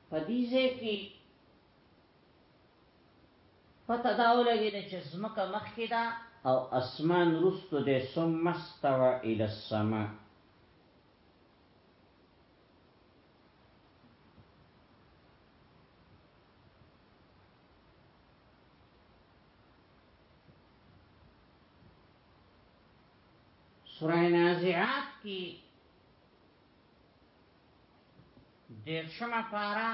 پدیزه کې پته دا ولګي ده چې زمکه مخکې ده او اسمان رستو ده ثم استوى الى السماء سورہ نازعات کی دیرشم پارا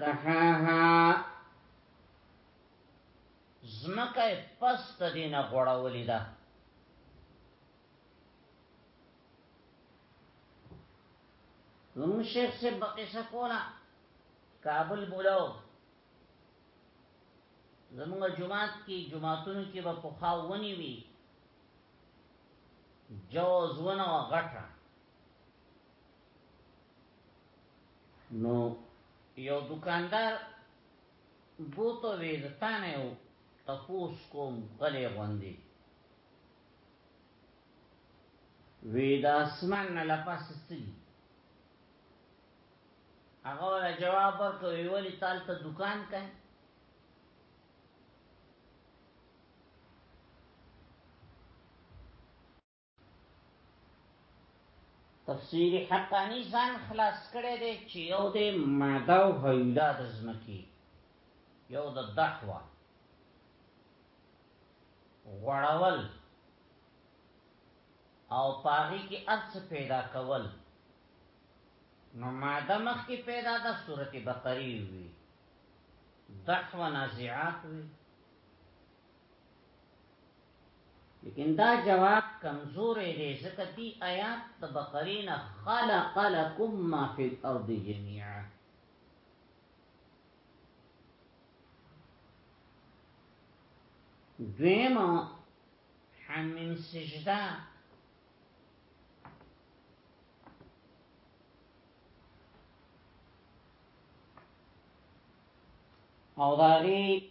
دحاها زمکه پس د دینه غړولې ده زمون شیخ سے بقیسه کولا کابل بولاو زمونږ جماعت کې جماعتونو کې به پخا ونی وی جوز ونه غټه نو یو دکاندار بوته وی د تانه او تفوس کوم غلې غوندي وی د اسمان نه لپاس سي هغه ولا جواب ورکوي ولی تال ته دکان کای تفسیر حقانی ځان خلاص کړي دي چې یو د ماده او هیولا د زمکی یو د دحوا غړول او پاغي کې ارڅ پیدا کول نو ماده مخ کې پیدا ده سورته بقره وی دحوا نازعات وی لیکن دا جواب کمزورې دی ځکه دی آیات د بقرې نه خلق لكم ما فی الارض جميعا دویمه حمیم سجده او داغی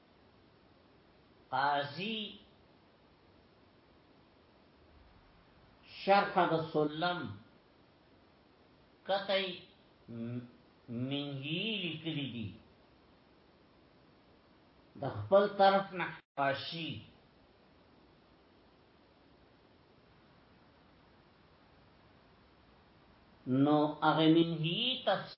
قاضی شرح د سلم کتای منګی لیکلی دی د خپل طرف نه حاشی نو هغه منګی تفسیر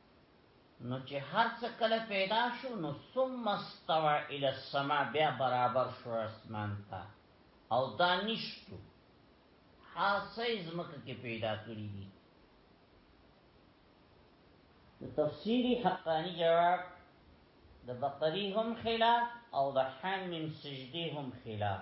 نو چې هر څه کله پیدا شو نو ثم استوى الى السماء بیا برابر شو اسمان ته او دا نشتو حاصل زمکه کې پیدا کړی دي د تفسیری حقانی جواب د بقری هم خلاف او د حمیم سجدی هم خلاف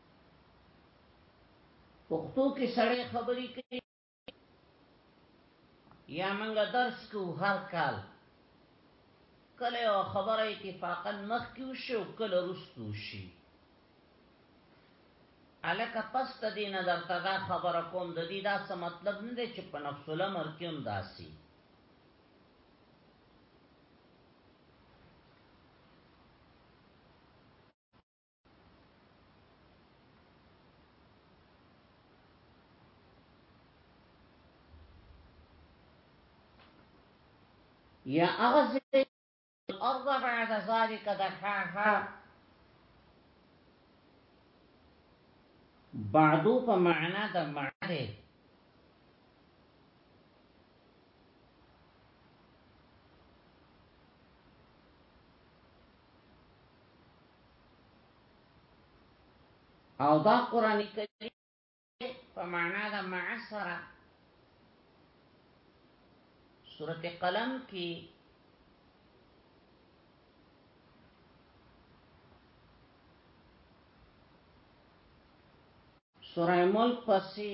پښتو کې سړی خبرې کوي یا موږ درس کو هر کال کله یو خبره اتفاقا مخ کې وشي او کله رستو شي الکه پس ته دین درته دا خبره کوم د دې دا څه مطلب نه دی چې په نفس الامر کې هم داسي یا اغزی الارض بعد ذالک دحاها بعدو په معنا د معده او دا قران کریم په معنا د معصره سورته قلم کې سورہ ملک پسی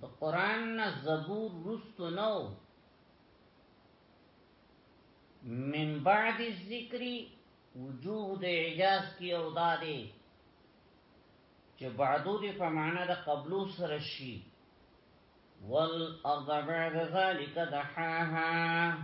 د قران نه زبور رستو نو من بعد الذکر وجوه د اعجاز کی او داده چې بعدو دی په معنا د قبلو سره شي والارض بعد ذلك دحاها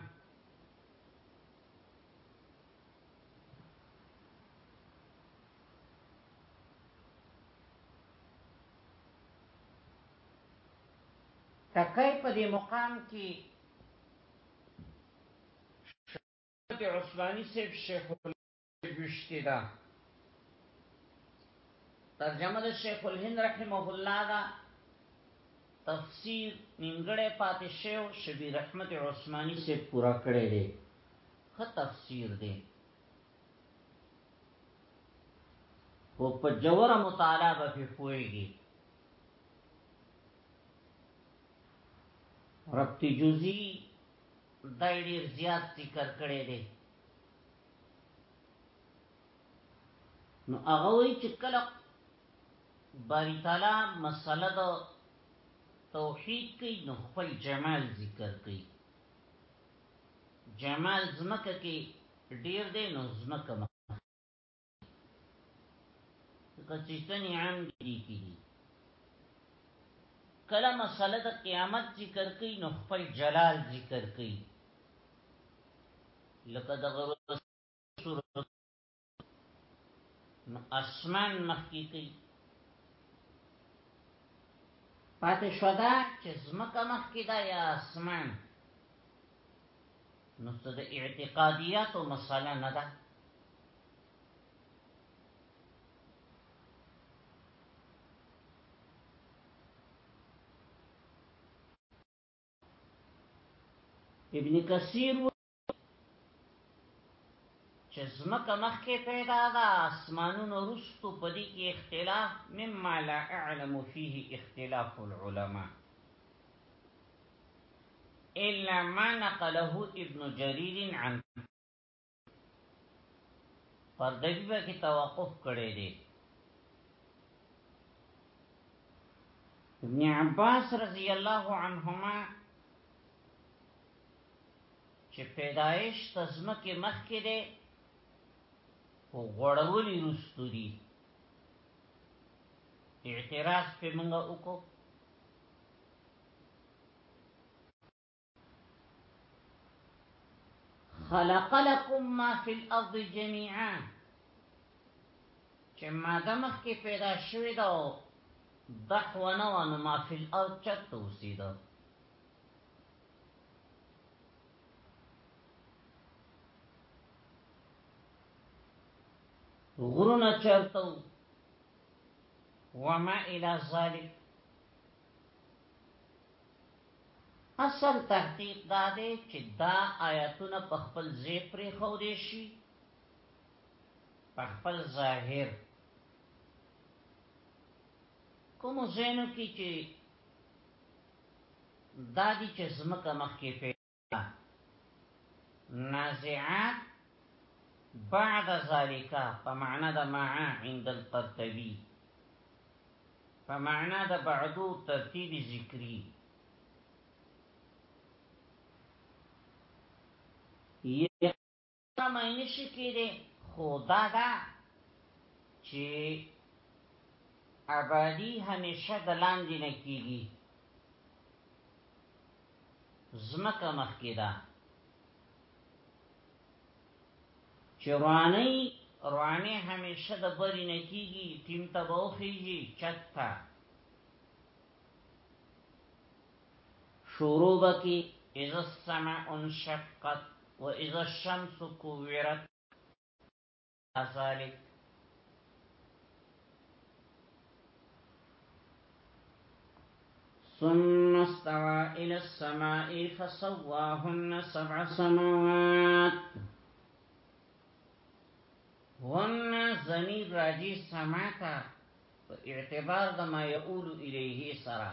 ټکی په دې مقام کې شهرت عثماني صاحب شیخ الوشتي ده ترجمه د شیخ الهند رحمه الله ده تفسیر نیمګړی پاتې شو شبیر احمد عثماني صاحب پورا کړی دی ښه تفسیر دی او په جوره مطالعه به په پويږي ربط جزئی دای ډیر زیات ذکر کړی دی نو هغه وی چې کله باری تعالی مسله د توحید کې نو خپل جمال ذکر کوي جمال زمکه کې ډیر دی نو زمکه مخ کچې تنې عام دي کې دي کله مسله د قیامت ذکر کوي نو خپل جلال ذکر کوي لکه د غرو سورته نو اسمان مخکی کی پاتې شو دا چې زمکه مخکی دا یا اسمان نو څه د اعتقادیات او مساله نه ده ابن کثیر چې زمکه مخکې پیدا ده اسمانونو رستو په دې کې اختلاف مما لا اعلم فيه اختلاف العلماء الا ما نقله ابن جرير عن پر دغه کې توقف کړی دی ابن عباس رضی الله عنهما چې پیدایش د ځمکې مخکې دی خو غوړولي رستو دي اعتراض په موږ وکړو خلق لكم ما في الارض جميعا چې ما د مخ کې پیدا شوی دا دحونه ونه ما فی الارض چت وسیدا غرونه چرته وما الى ذلك اصل تحقیق دا دی چې دا آیاتونه په خپل ځای پرې خورې شي په خپل ظاهر کوم زینو کې چې دا دي چې زمکه مخکې پیدا نازعات بعد ذالک په معنا د مع عند القرطبي په معنا د بعدو ترتیب ذکری تمه نشي کېدی خو دا ده چې آبادی همیشه د لاندې نه کیږي زمکه مخکې ده چې رواني رواني همیشه د بری نه کیږي ټیم ته به وخیږي چت ته شروع بکی اذا السماء انشقت واذا الشمس كورت ذلك ثم استوى إلى السماء فسواهن سبع سماوات هن زمیر راجی سماتا په اعتبار د ما یقول الیه سرا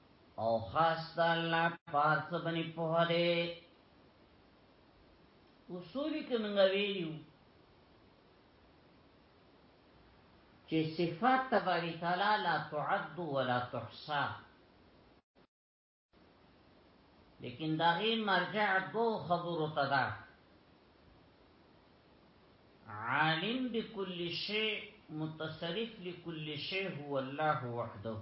او خاص د الله پاک باندې په هره اصول کې موږ ویلو چې صفات تبارک تعالی لا تعد ولا تحصى لیکن دا غي مرجع دو خبرو تدا عالم بكل شيء متصرف لكل شيء هو الله وحده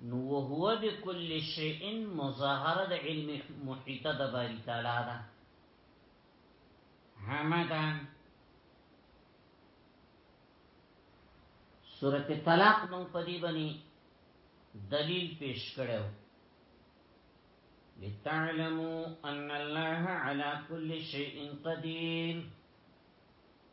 نو وهو بكل شيء مظاهره د علم محيطه د باری تعالی ده همدا سورت طلاق مون پدی بنی دلیل پیش کړو لتعلموا ان الله على كل شيء قدير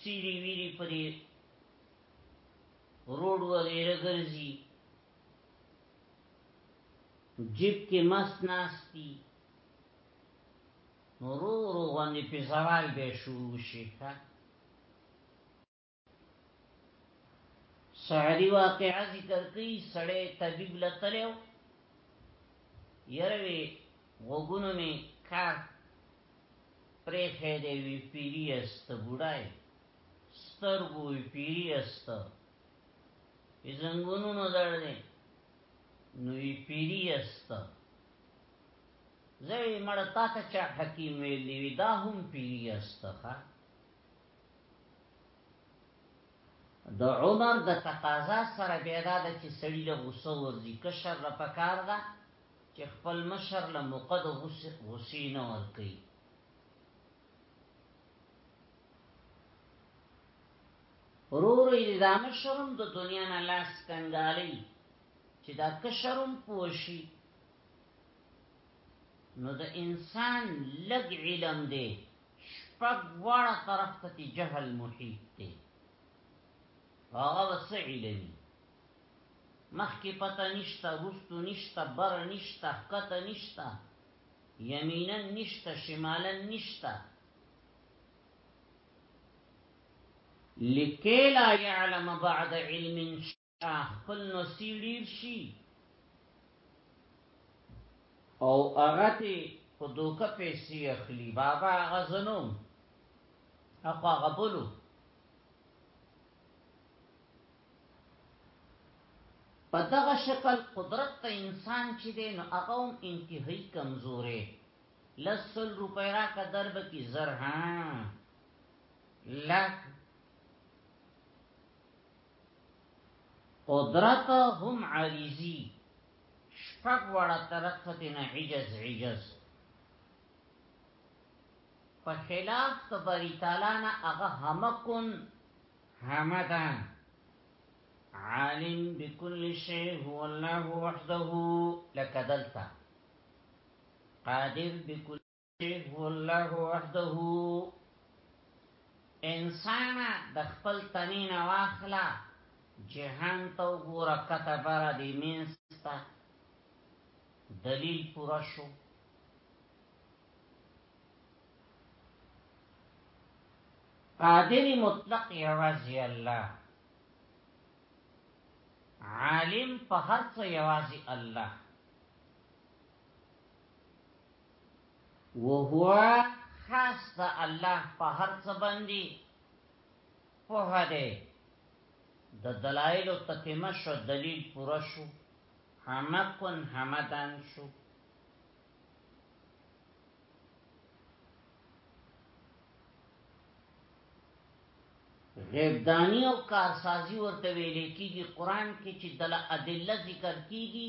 سیری ویری پرې روډ وغیره ګرځي جیب کې مس ناشتي نورو روغانې په زړای به شروع شي ها سعدی واقعا ذکر کئی سڑے طبیب لطلیو یروی غوگونو می کار پری خیده وی پیری است بودای سترگو وی پیری است وی زنگونو ندر دی نوی پیری است زوی مړه تا ته چا حکیم ویلی وی دا هم پیری است ښا د عمر د تقاضا سره بیا دا ده چې سړي له غوسه ورځي، کشر له پکار ده چې خپل مشر له موقع د غوسې نه ورکوي. ورور یې دا مشرم د دنیا نه لاس کنګالي چې دا کشرم پوشي نو د انسان لګ علم دی شپږ واړه طرف ته تی جهل محیط دی هغه به څه علمي مخکې پته نشته روستو نشته بر نشته ښکته نشته یمینا نشته شمالا نشته لکه لا يعلم بعد علم خپل نو سیډیر شي او هغه ته په دوکه پیسې اخلي بابا هغه زنوم اخو هغه بولو په دغه شکل قدرت ته انسان چې دی نو هغه هم انتهایی کمزورې لسل روپی را که درب کی زر ها لک قدرت هم عاجزی شپږ وړه طرف ته نه عجز عجز په خلاف د بری تعالی نه هغه همکن همدان عالم بكل شيء هو الله وحده لکدلتا قادر بكل هو الله وحده انسان د خپل تنین واخلا جهان ته وګوره کته بار دی مینستا دلیل پورا شو قادر مطلق یوازی الله عالم په هر څه یوازی الله وهو خاص د الله په هر څه باندې په هده د دلایل تتمه شو دلیل پوره شو حمکن حمدان شو غیبدانی او کارسازی ورته ویل کیږي قران کې چې دل ادله ذکر کیږي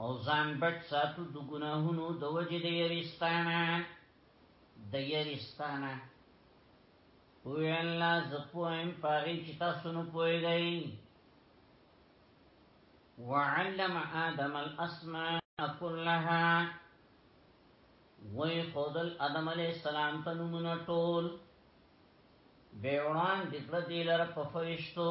او ځان بچ ساتو د ګناهونو د وجې د یریستانه د یریستانه او الله زپویم پاغي چې تاسو نو پوهیږئ وعلم آدم الاسماء كلها وی خودل آدم علیہ السلام ته نمونه ټول بیوان دکړه دیلر په فرشتو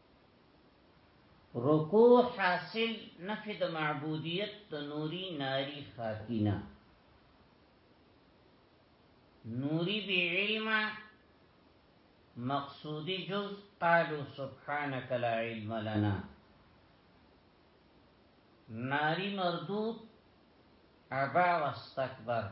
رکوع حاصل نفی د معبودیت د نوری ناری خاکینا نوری بی علم مقصودی جز قالو سبحانک لا علم لنا ناری مردود ابا واستكبر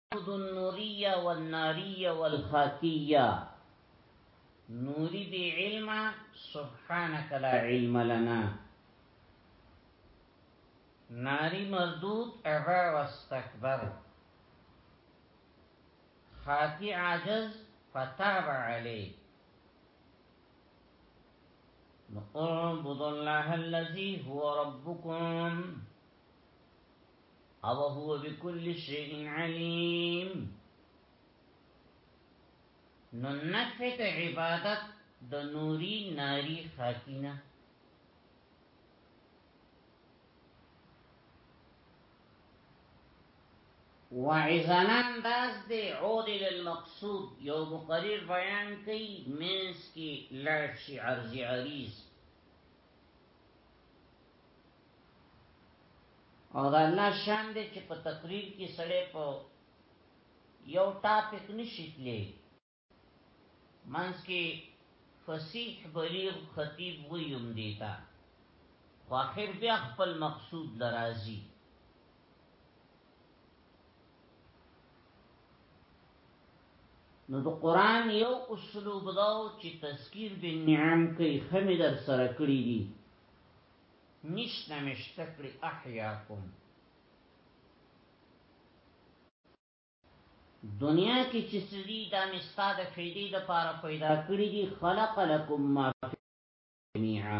تعبدوا النوريه والناريه والخاكيه نوري دي علم سبحانك لا علم لنا ناري مردود اغا واستكبرت فاتی عجز فتاب علی نقربض الله الذي هو ربكم او هو بكل شيء عليم نو نفت عبادت د نوري ناری خاکینه وعزنان داس دی عود للمقصود یو مقرر بیان کئی منس کی لرشی عرضی عریض او دا الله شان دی چې په تقریر کې سړی په یو ټاپک نشي تللی منځ کې فصیح بلیغ خطیب ویم دیتا خو اخر بیا خپل مقصود لرازي نو د قران یو اسلوب دا چې تذکیر بن نعم کوي خمه در سره کړی دي نشته مشته کړی احیاکم دنیا کې چې سړي دا مستا د فیدې د پاره پیدا کړی دي خلق لكم ما فی جميعا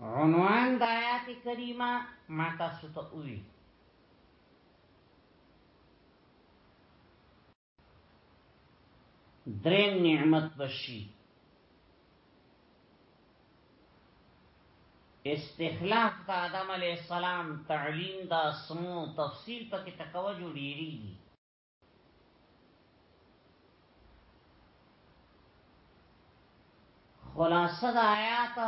عنوان د آیات کریمه ما تاسو ته وی دریم نعمت بشي استخلاف د آدم علی السلام تعلیم د اسمو تفصیل پکې تکوه جوړیږي خلاصه د آیات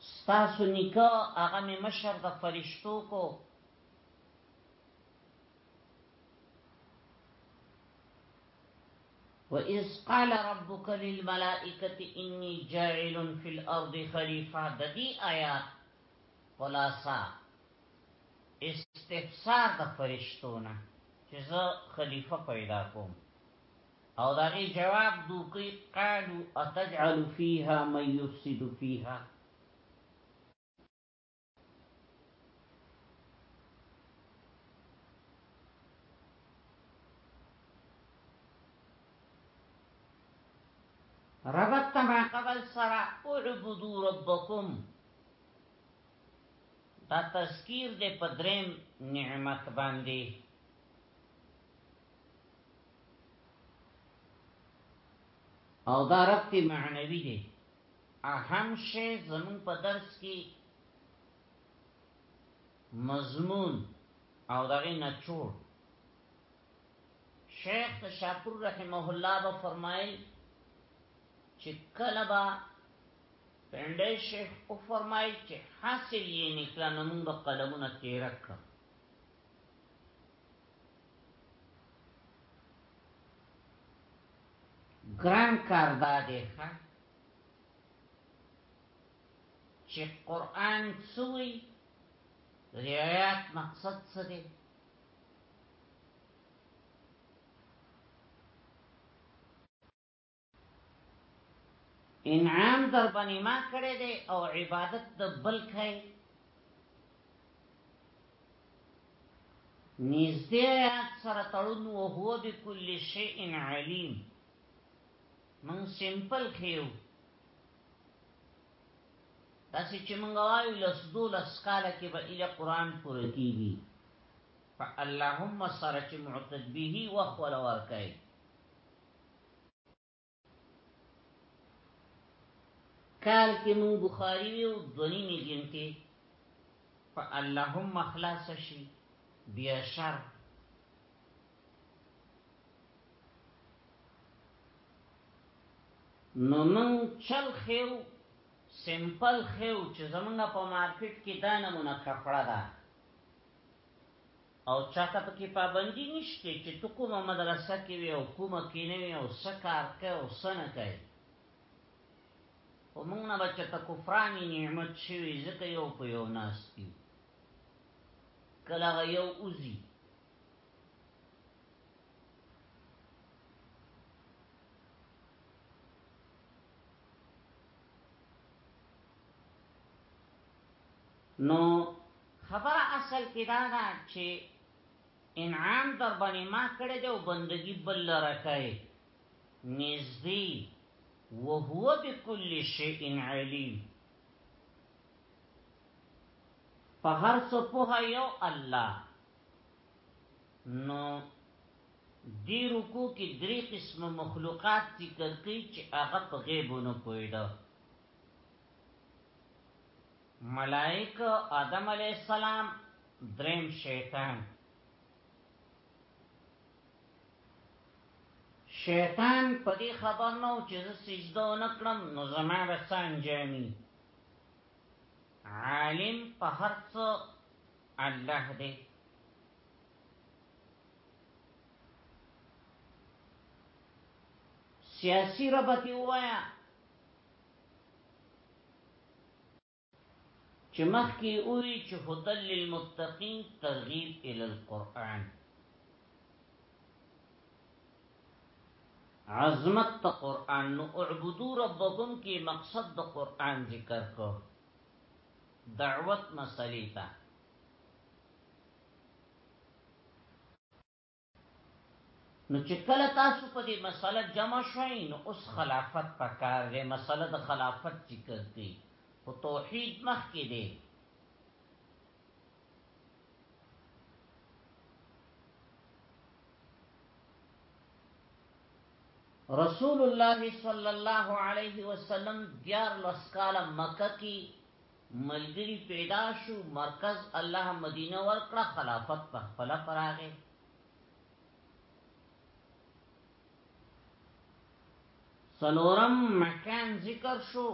ستاسو نیکه هغه می مشر د فرشتو کو وَإِذْ قَالَ رَبُّكَ لِلْمَلَائِكَةِ إِنِّي جَاعِلٌ فِي الْأَرْضِ خَلِيفَةً د دې آیات خلاصه استفسار د فرشتو نه چې زه خلیفه پیدا کوم او د هغې جواب دوکوي، قالو اتجعل فيها من يفسد فيها. ربط ته ما قبل سره اعبدو ربکم دا تذکیر دې په دریم نعمت باندې او دا ربط معنوي دی اهم شی زمون په درس کې مضمون او دغه نچوړ شیخ شاپور رحمه الله به فرمایل چې کله با پنده شیخ او فرمایل چې حاصل یې نکلا نمون به قلمونه تیرک کړم ګران کار دا دی ښه چې قران څوي ریات مقصد څه دی انعام در باندې ما کړې دي او عبادت د بل کای نږدې آیات سره تړون او هو بكل شيء عليم من سیمپل خيو داسې چې مونږ وایو لس دولس کاله کې به اله قران پوره کیږي فاللهم سره چې معتد به وخت ورکړي کال کې مون بخاری ویو دونی می غنتی په اللهم خلاص شي بیا شر نو من چل خیو سمپل خیو چې زمونږ په مارکیټ کې دا نمونه کپړه ده او چاته پکې پابندي نشته چې ته کومه مدرسه کې وې او کومه کې نه وې او څه کار کوې او څه نه کوې خو موږ نه به چېرته کفران نعمت شوي ځکه یو په یو ناست یو کله هغه یو وځي نو خبره اصل کې دا ده چې انعام در باندې ما کړی دی او بندګي بل لره کوي نږدې وهو بكل شيء عليم په هر څه په یو الله نو دی رکو کې درې قسم مخلوقات ذکر کوي چې هغه په غیبونو پوي ده ملائکه آدم علیه السلام دریم شیطان شیطان په دې خبر نو چې زه سجده نکړم نو زما به څه انجامي عالم په هر څه الله دی سیاسی ربطی وایا چې مخکې وی چې هدل للمتقین ترغیب ال القرآن عظمت ته قرآن نو اعبدو ربکم کې مقصد د قرآن ذکر کو دعوت مسلې ته نو چې کله تاسو په دې مسله جمع شئ نو اوس خلافت پکار دی مسله د خلافت ذکر کړي خو توحید مخ کې دی رسول الله صلی الله علیه وسلم دیار لسکاله مکه کې ملګری پیدا شو مرکز الله مدینه ورکړه خلافت په خپل پراغه سلورم مکان ذکر شو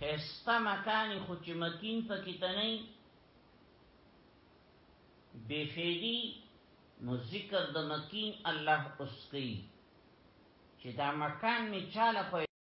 خسته مکان خو چې مکین پکې تنه بے فیدی نو ذکر د مکین الله اوس کوي چې دا مکان می چاله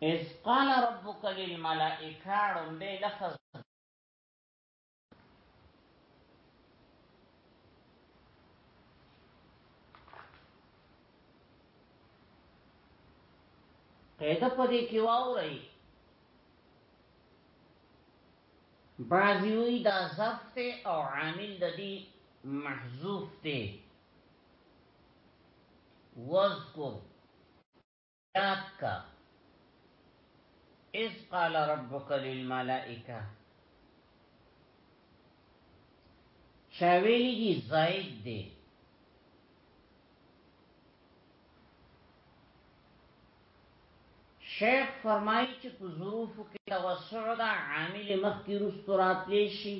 اس قال ربک للملائکه رمبه لفظ قیده پدې کې واوري بعضی وایی دا ظرف دی او عامل د دی محذوف دی واذکر یاد کا اذ قال ربک للملائکه شاویلی دی زائد دی شیخ فرمایي چې په ظروفو کې توسع د عامل مخکې رستو راتلی شي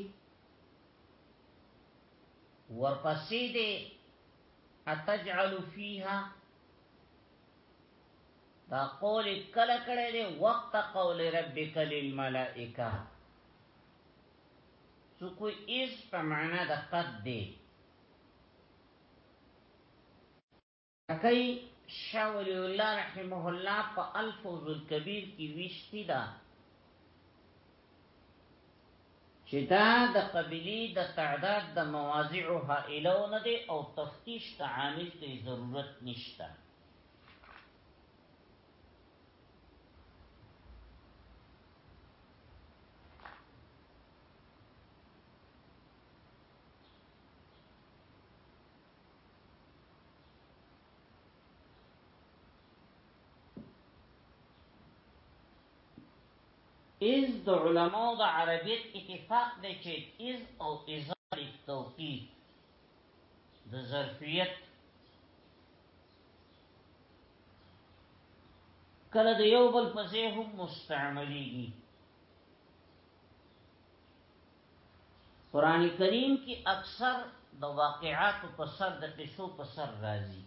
ورپسې دې اتجعل فيها دا قول کله کړه دې وقت قول ربک للملائکه سو کوئی اس په معنا د قد دی کي شاه ولي الله رحمه الله په الفوز الکبیر کې ویشتي ده چې دا د قبلی د تعداد د مواضع هائلو نه دی او تفتیش ته عامل ته ضرورت نشته از د علماء د عربیت اتفاق دی چې از او ازا للتوکید د ظرفیت کله د یو بل په ځای هم مستعملېږي قران کریم کې اکثر د واقعات په سر د قصو په سر راځي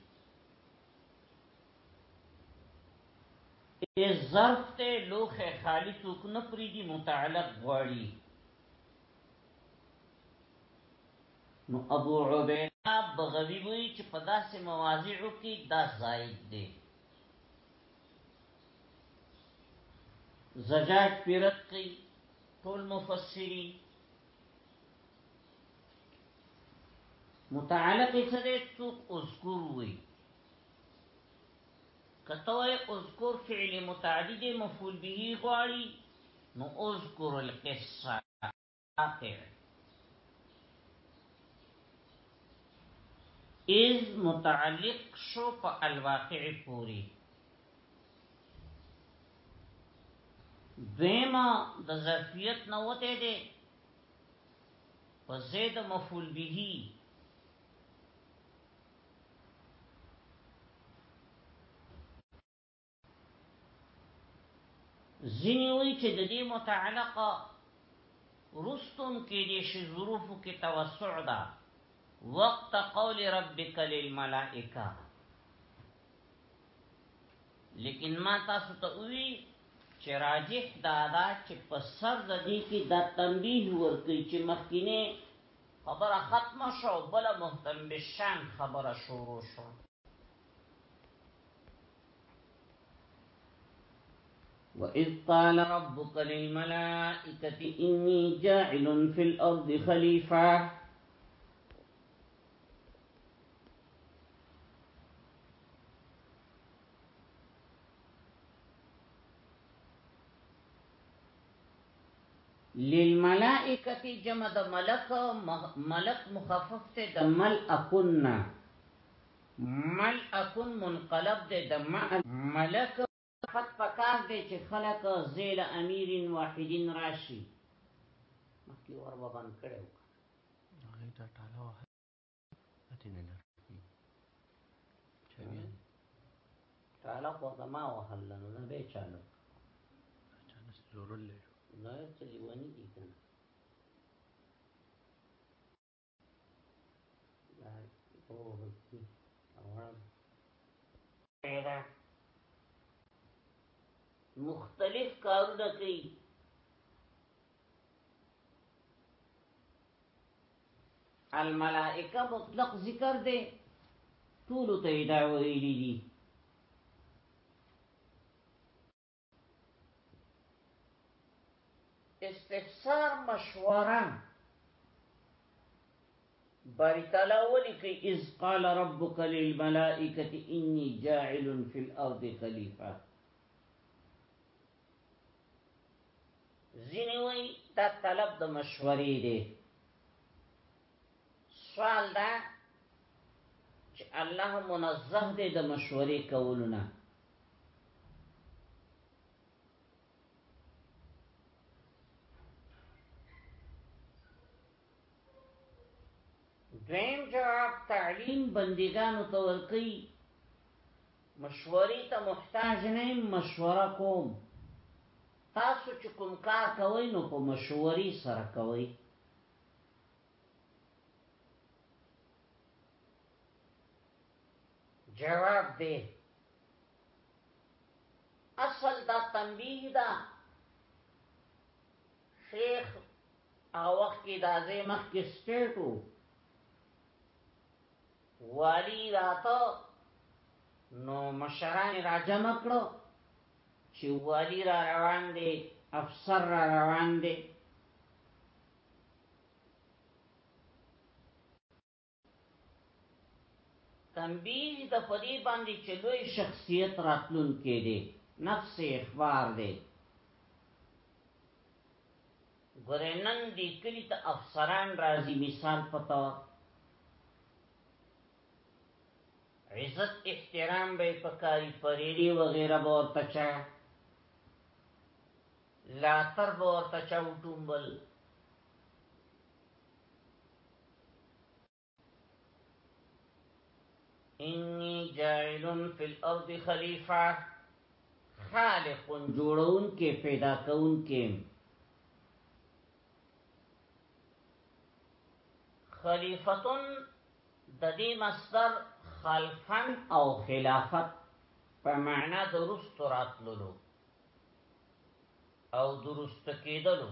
ای ظرف ته لوخه خالی څوک نه پریدي متعلق غواړي نو ابو عبیده بغوی وی چې په داسې مواضعو کې دا زائد دی زجاج پیرت کوي ټول مفسرین متعلق څه دې څوک اذکر وي کته اذکر فعل متعدد مفعول به غواړي نو اذکر القصه اخر از متعلق شو په الواقع پوری دیما د ظرفیت نه وته دی په زید مفعول به ځینی وی چې د دې متعلقه رستم کې دې شی ظروف کې توسع ده وقت قول ربک للملائکه لیکن ما تاسو ته وی چې راجح دا دا چې په سر د دې کې دا تنبیه ورکړي چې مخکینه خبره ختمه شو بل مهتم بشان خبره شروع شو وَإِذْ قَالَ رَبُّكَ لِلْمَلَائِكَةِ إِنِّي جَاعِلٌ فِي الْأَرْضِ خَلِيفَةً للملائکتی جمع د ملک ملک مخفف ته د مل اکن نه مل اکن منقلب ده د ملک فت پکار دی چې خلق زیل امیر واحدین راشي مخکې وربا بند کړو چاله خو زما وحل لنو نه به چالو چاله ضرور لري نه څه لیوانی دي کنه دا په هوتی اورم پیدا مختلف کارونه کوي الملائکه مطلق ذکر دی ټول ته دا ویلي دي استفسار مشوره باری تعالی ولی که اذ قال ربک للملائکه انی جاعل فی الارض خلیفہ ځینې وایي دا طلب د مشورې دی سوال دا چې الله منزه دی د مشورې کولو نه دویم جواب تعلیم بندگانو ته ورکی مشوری ته محتاج نه یم مشوره کوم تاسو چې کوم کار کوئ نو په مشوری سره کوئ. جواب دی اصل دا تنبیه دا شیخ او وخت کې دا زه مخ کې سټیټو والی راته نو مشران را جمع کړو چې والی را روان دی افسر را روان دی تنبیه د پدی باندې چې لوی شخصیت راتلون کې دی نفس اخبار دی ګوره نن دې کلی ته افسران راځي مثال پتا عزت احترام به پکاري پریری وغیرہ به ورته چا لا تر به ورته چا وټومبل انی جاعل فی الارض خلیفہ خالق جوړون کې پیدا کون کې خلیفتن د دې مصدر خلفن او خلافت په معنا درست راتللو او درست کېدلو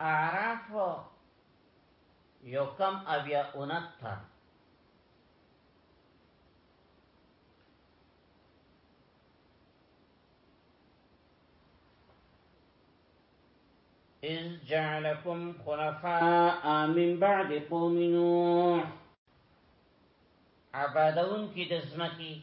اعراف یو کم اویا انتر اذ جعلكم خلفاء من بعد قوم نوح عبادون کی دزمکی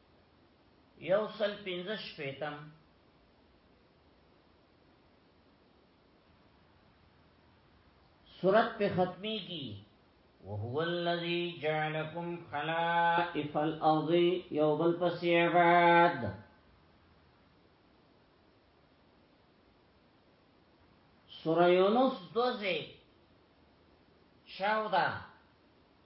یو سل پنځه شپیتم سورت پہ ختمی کی وهو الذي جعلكم خلائف الارض يوم الفسيباد سورة يونس دوزي شاودا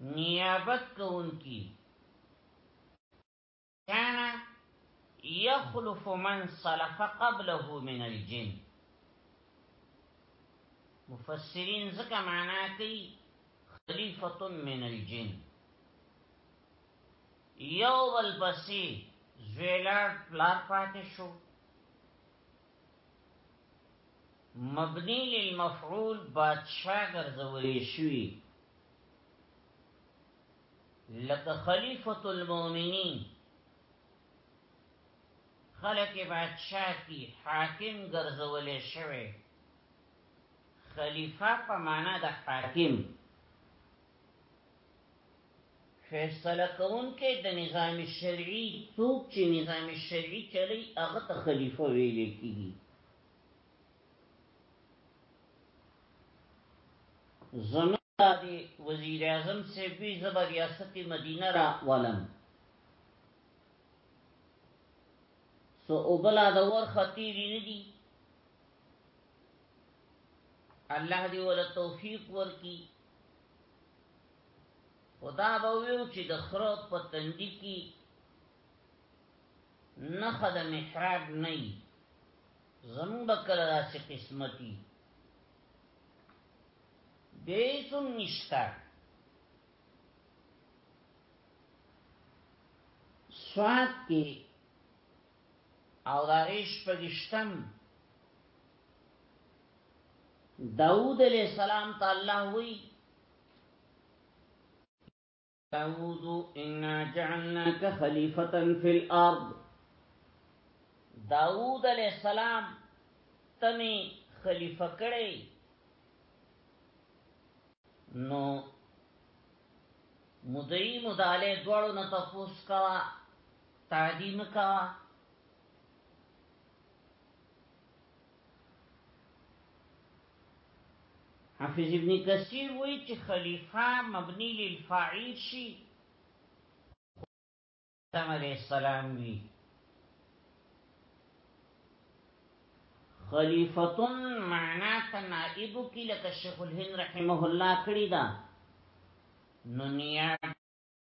نیابت کوونکی كان يخلف من سلف قبله من الجن مفسرین ځکه معنا کوي خلیفه من الجن یو بل پسې زویلار پلار پاتې شو مبنی للمفعول بادشاہ ګرځولې شوی لکه خلیفۃ المؤمنین خلق بادشاہ کی حاکم ګرځولې شوی خلیفہ په معنا د حاکم فیصله کوونکی د نظام شرعي څوک چې نظام شرعي چلی هغه ته خلیفه ویل کیږي زمون دی وزیر اعظم سے بھی زبر ریاست مدینه را ولم سو اوبلا د ور خطیری ندی الله دی ول توفیق ورکی خدا به ویو چې د خره په تندې کې نه خد محراب نه ای زمون بکل داسې قسمتي بیسم نشتا سواد کې او داریش پګشتم داود علیہ السلام ته الله وی داود انا جعلناك خلیفتا فی الارض داود علیہ السلام تمی خلیفہ کړی نو مدعی مداله دوړو نه تاسو کا تعدیم کا حافظ ابن کثیر وی چې خلیفہ مبنی للفاعل شي آدم علیہ السلام وی خلیفتن معنا تنائبو کی لکه شیخ الهند رحمه الله کړی دا نو نیاب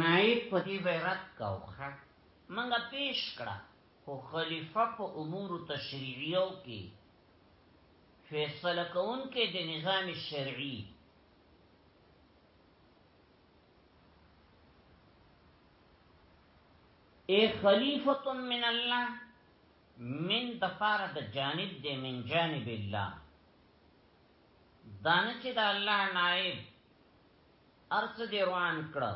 نائب په دې بیرت کاو خه منګه پیش کړه خو خلیفه په امور تشریعیو کې فیصله کون کې د نظام شرعي اے خلیفۃ من الله من دفاره د جانب د من جانب الله دانه چې د الله نائب ارڅ دی روان کړه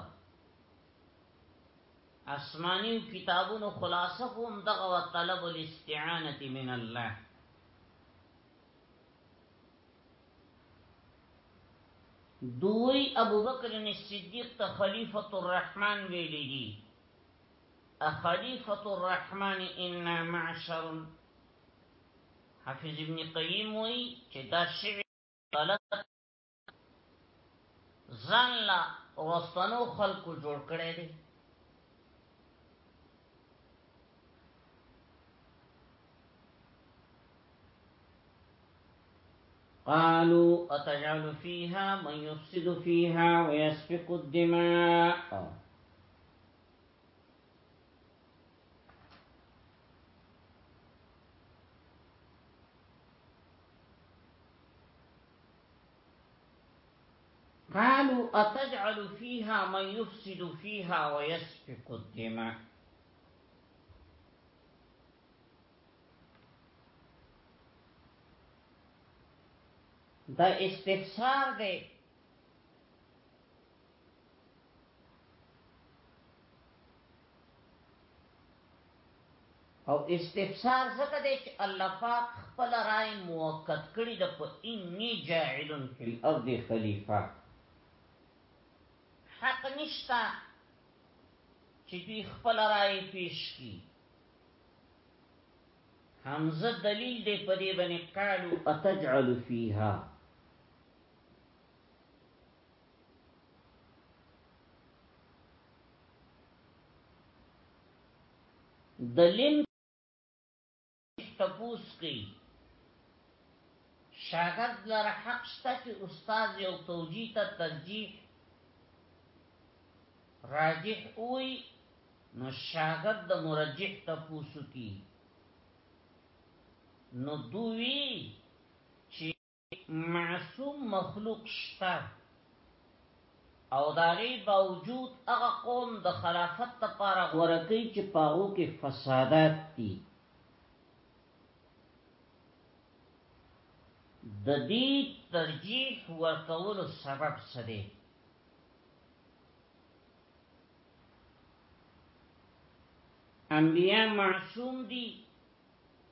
آسمانی کتابونو خلاصه هم دغه طلب الاستعانه من الله دوی ابو بکر صدیق ته خلیفۃ الرحمن ویلی دي خلیفۃ الرحمن ان معشر حافظ ابن قیم وی چې دا شعر غلط ځان لا ورستنو خلکو جوړ کړي دي قالوا اتجعل فيها من يفسد فيها ويسفك الدماء قالوا اتجعل فيها من يفسد فيها ويسفك الدماء دا استفسار دی او استفسار زکه دی چې الله پاک خپل رائے موقت کړی د په انی جاعل فی الارض خلیفہ حق نشتا چې دوی خپل رائے پیش کی حمزه دلیل دی په دې باندې قالو اتجعل فیها دلین تپوس کی شاگرد لر حق شتا چی استاز یو توجیه تا ترجیح راجح اوی نو شاگرد د مرجح تپوسو کی نو دوی معصوم مخلوق شته او داغي باوجود هغه قوم د خلافت لپاره غوړه کوي چې پاغو کې فسادات دي د دې ترجیح ورکولو سبب څه دی انبیاء معصوم دي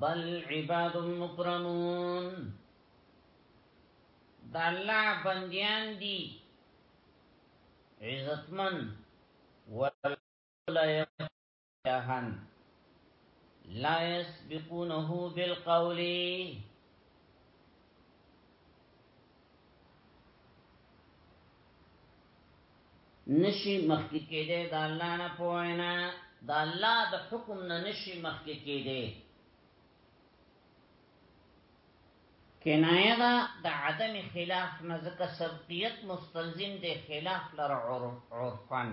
بل عباد مكرمون دلع الله بنديان دي عزتمن ولا لا يهن لا يسبقونه بالقول نشي مخکې کېدی د الله نه په وینا د الله د حکم نه نشي مخکې کېدی کنایه دا د عدم خلاف نه ځکه سبقیت مستلزم دی خلاف لر عرفان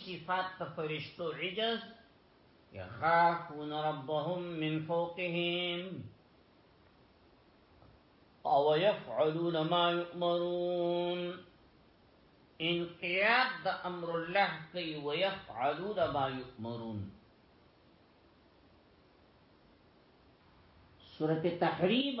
صفات تفرشتو عجز يخافون ربهم من فوقهم او يفعلون ما يؤمرون انقياد د امر الله قي ويفعلون ما يؤمرون سوره التحريم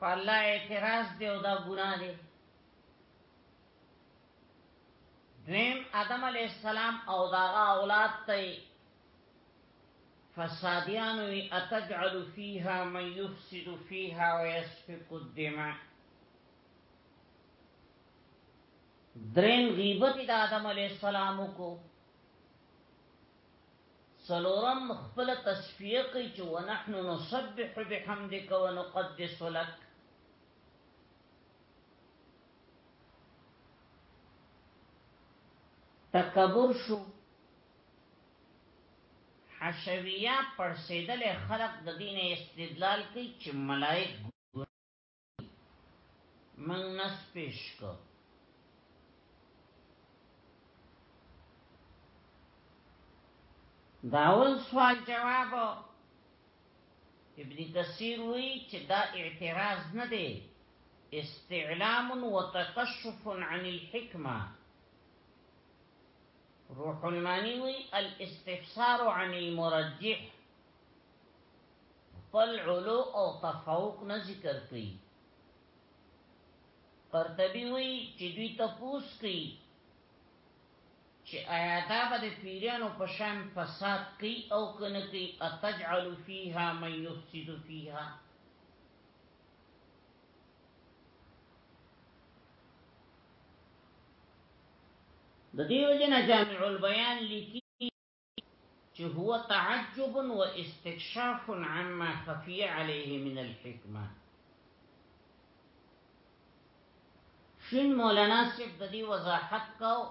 په الله اعتراض دی او دا ګناه دی دویم آدم علی السلام او داغه اولاد ته فسادیان وی اتجعل فیها من یفسد فیها ويسفك الدماء درین غیبت د آدم علی السلام کو څلورم خپل تصفیه کوي چې ونحن نسبح بحمدک ونقدس لك تکبر شو حشویه پړسیدل خلق د دین استدلال کوي چې ملائک من نس پیش کو داول سوال جواب ابن کثیر وی چې دا اعتراض نه دی استعلام وتکشف عن الحکمه روح المانی وی الاستفسار عن المرجح خپل علو او تفوق نه ذکر کوي قرطبي وی چې دوی تپوس کوي چې آیا دا به د پیریانو په شان فساد کوي او کنه کوي اتجعل فیها من یفسد فیها د دیو جن جامع البیان لیکي چې هو تعجب و استکشاف عما خفي عليه من الحکمه شین مولانا صاحب د دې وضاحت کاو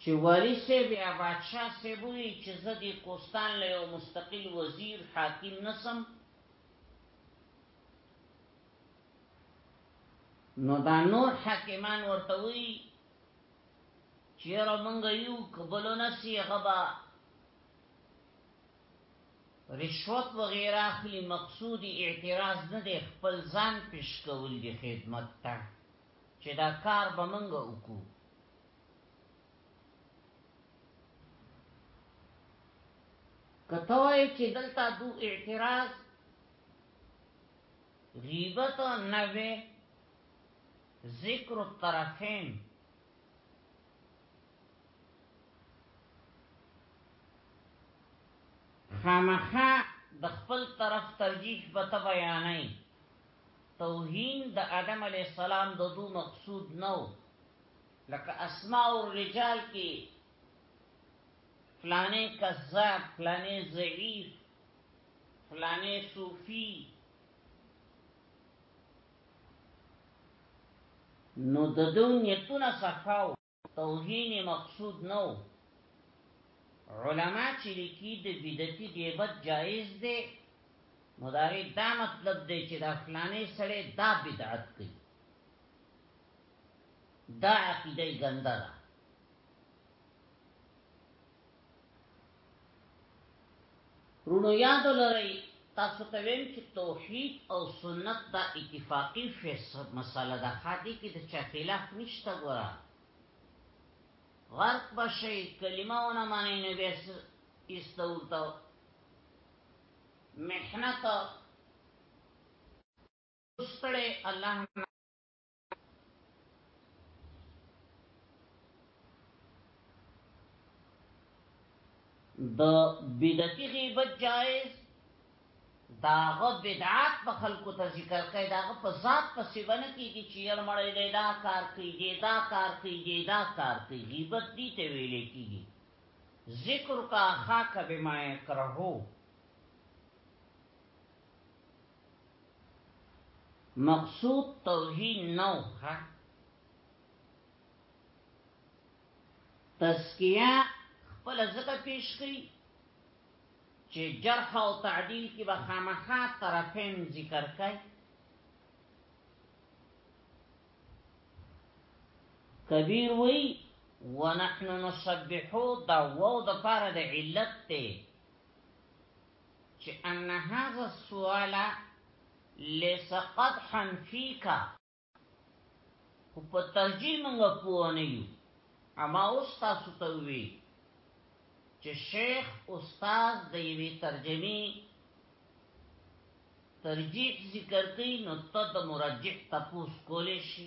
چې والی صاحب یا بادشاہ صاحب وی چې زدي کوستان له یو مستقل وزیر حاکم نسم نو دا نور حاکمان ورته وی چیرې مونږ یو کبلو نسی غبا رشوت وغیرہ اخلی مقصود اعتراض نه دی خپل ځان پیش کول دی خدمت ته چې دا کار به مونږ وکړو کته وای چې دلته دو اعتراض غیبت نوی ذکر الطرفین خامخا د خپل طرف ترجیح به ته بیانې توهین د آدم علی السلام د دو مقصود نو لکه اسماء الرجال کې فلانه کذاب فلانه ضعیف فلانه صوفی نو د دو نیتونه صفاو توهین مقصود نو علما چې لیکي د بدعتي غیبت جایز دی نو دا غي دا مطلب دی چې دا فلانه سره دا بدعت کوي دا عقیده ګنده ده رونو یاد ولرئ تاسو ته ویم چې توحید او سنت دا اتفاقی فیصله مسله ده خاطی کې د چا خلاف نشته ګوره غرق بشي کلمه ونه معنی نه بیس استورته محنت استړې الله د بدعتي غیبت جایز داغه بدعات په خلکو ته ذکر کوي داغه په ذات په سیبنه کیږي چې یړ مړې دی دا کار کوي دی دا کار کوي دی دا کار کوي غیبت دي ته ویل کیږي ذکر کا خاک بما کرهو مقصود توهین نو ها تزکیه خپل زکه پیش کړي چې جرح او تعدیل کې به خامخا طرفین ذکر کړي کبیر وی ونحن نسبحو دا وو د پاره د علت ته چې ان هذا السؤال ليس قدحا فيك خو په ترجیح موږ پوه نه یو اما اوس تاسو ته وی چې شیخ استاد د یوې ترجمه ترجیح ذکر کوي نو ته د مرجح تپوس کولی شي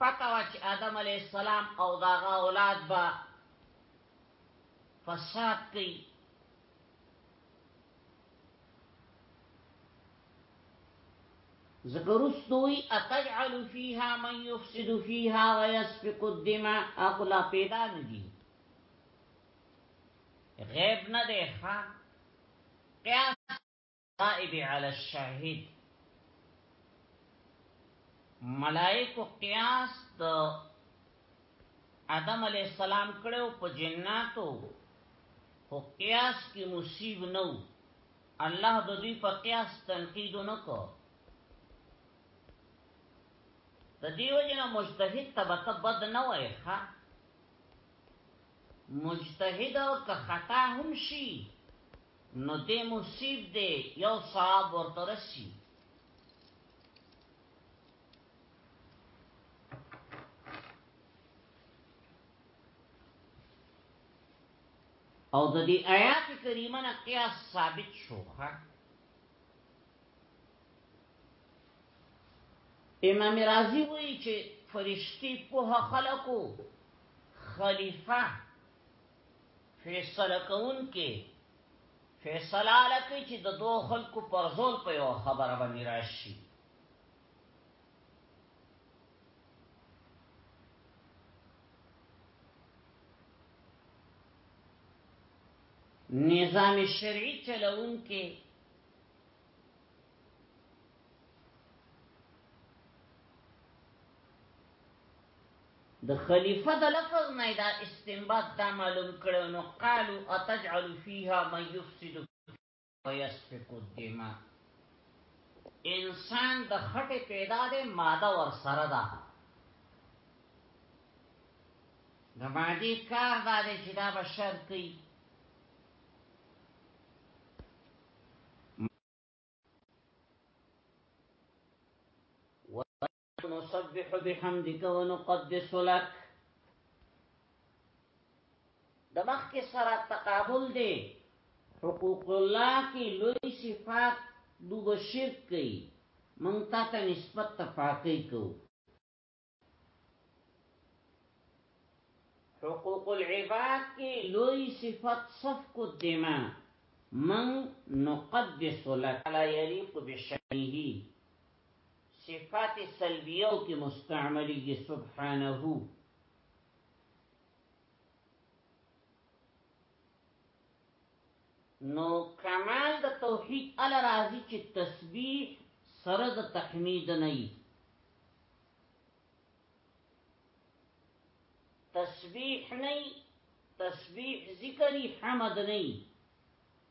پته وه چې آدم علیه السلام او د هغه اولاد به فساد کوي ذکرستوی اتجعل فیها من یفسد فیها ویسفک الدماء اقلا پیدا ندی غیب نده خواه قیاس غائب علی الشاهد ملائکو قیاس د آدم علی السلام کړو په جناتو خو قیاس کې مصیب نو الله د دوی په قیاس تنقید نکو د دیو جن مجتهد تبته بد نه وای ښا مجتهد او که خطا هم شي نو دې مصیب دې یو صاحب ورته رسی او د دې آیات کریمه نه قیاس ثابت شو ها امام رازی وایي چې فرشتي په خلقو خلیفہ فیصله کون کې فیصله لکه چې د دوه خلکو پر ځول په یو خبره باندې راشي نظام شرعي چلون کې د خلیفه د لفظ نه دا استنباط دا معلوم کړو نو قالو اتجعل فيها من يفسد ويسفك الدماء انسان د خټه پیدا ده ماده ور سره ده د مادي کار دا دی چې دا بشر کوي نسبح بحمدك ونقدس لك د مخ کې سره تقابل دی حقوق الله کې لوی صفات دوب شرک کوي مونږ ته نسبت ته پاکي کوو حقوق العباد کې لوی صفات صف کو دماء من نقدس لك لا يليق بشأنه صفات سلبیو کی مستعملی کی سبحانهو نو کمال د توحید ال راضی چې تسبیح سره د تحمید نه ای تسبیح نه تسبیح ذکری حمد نه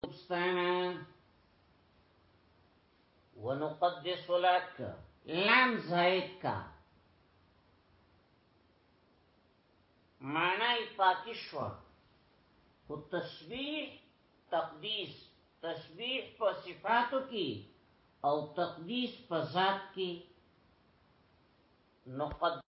ستانا ونقدس لك لام زائد کا معنی پاکی شوا خو تسبیح تقدیس تسبیح په صفاتو کې او تقدیس په ذات کې نقد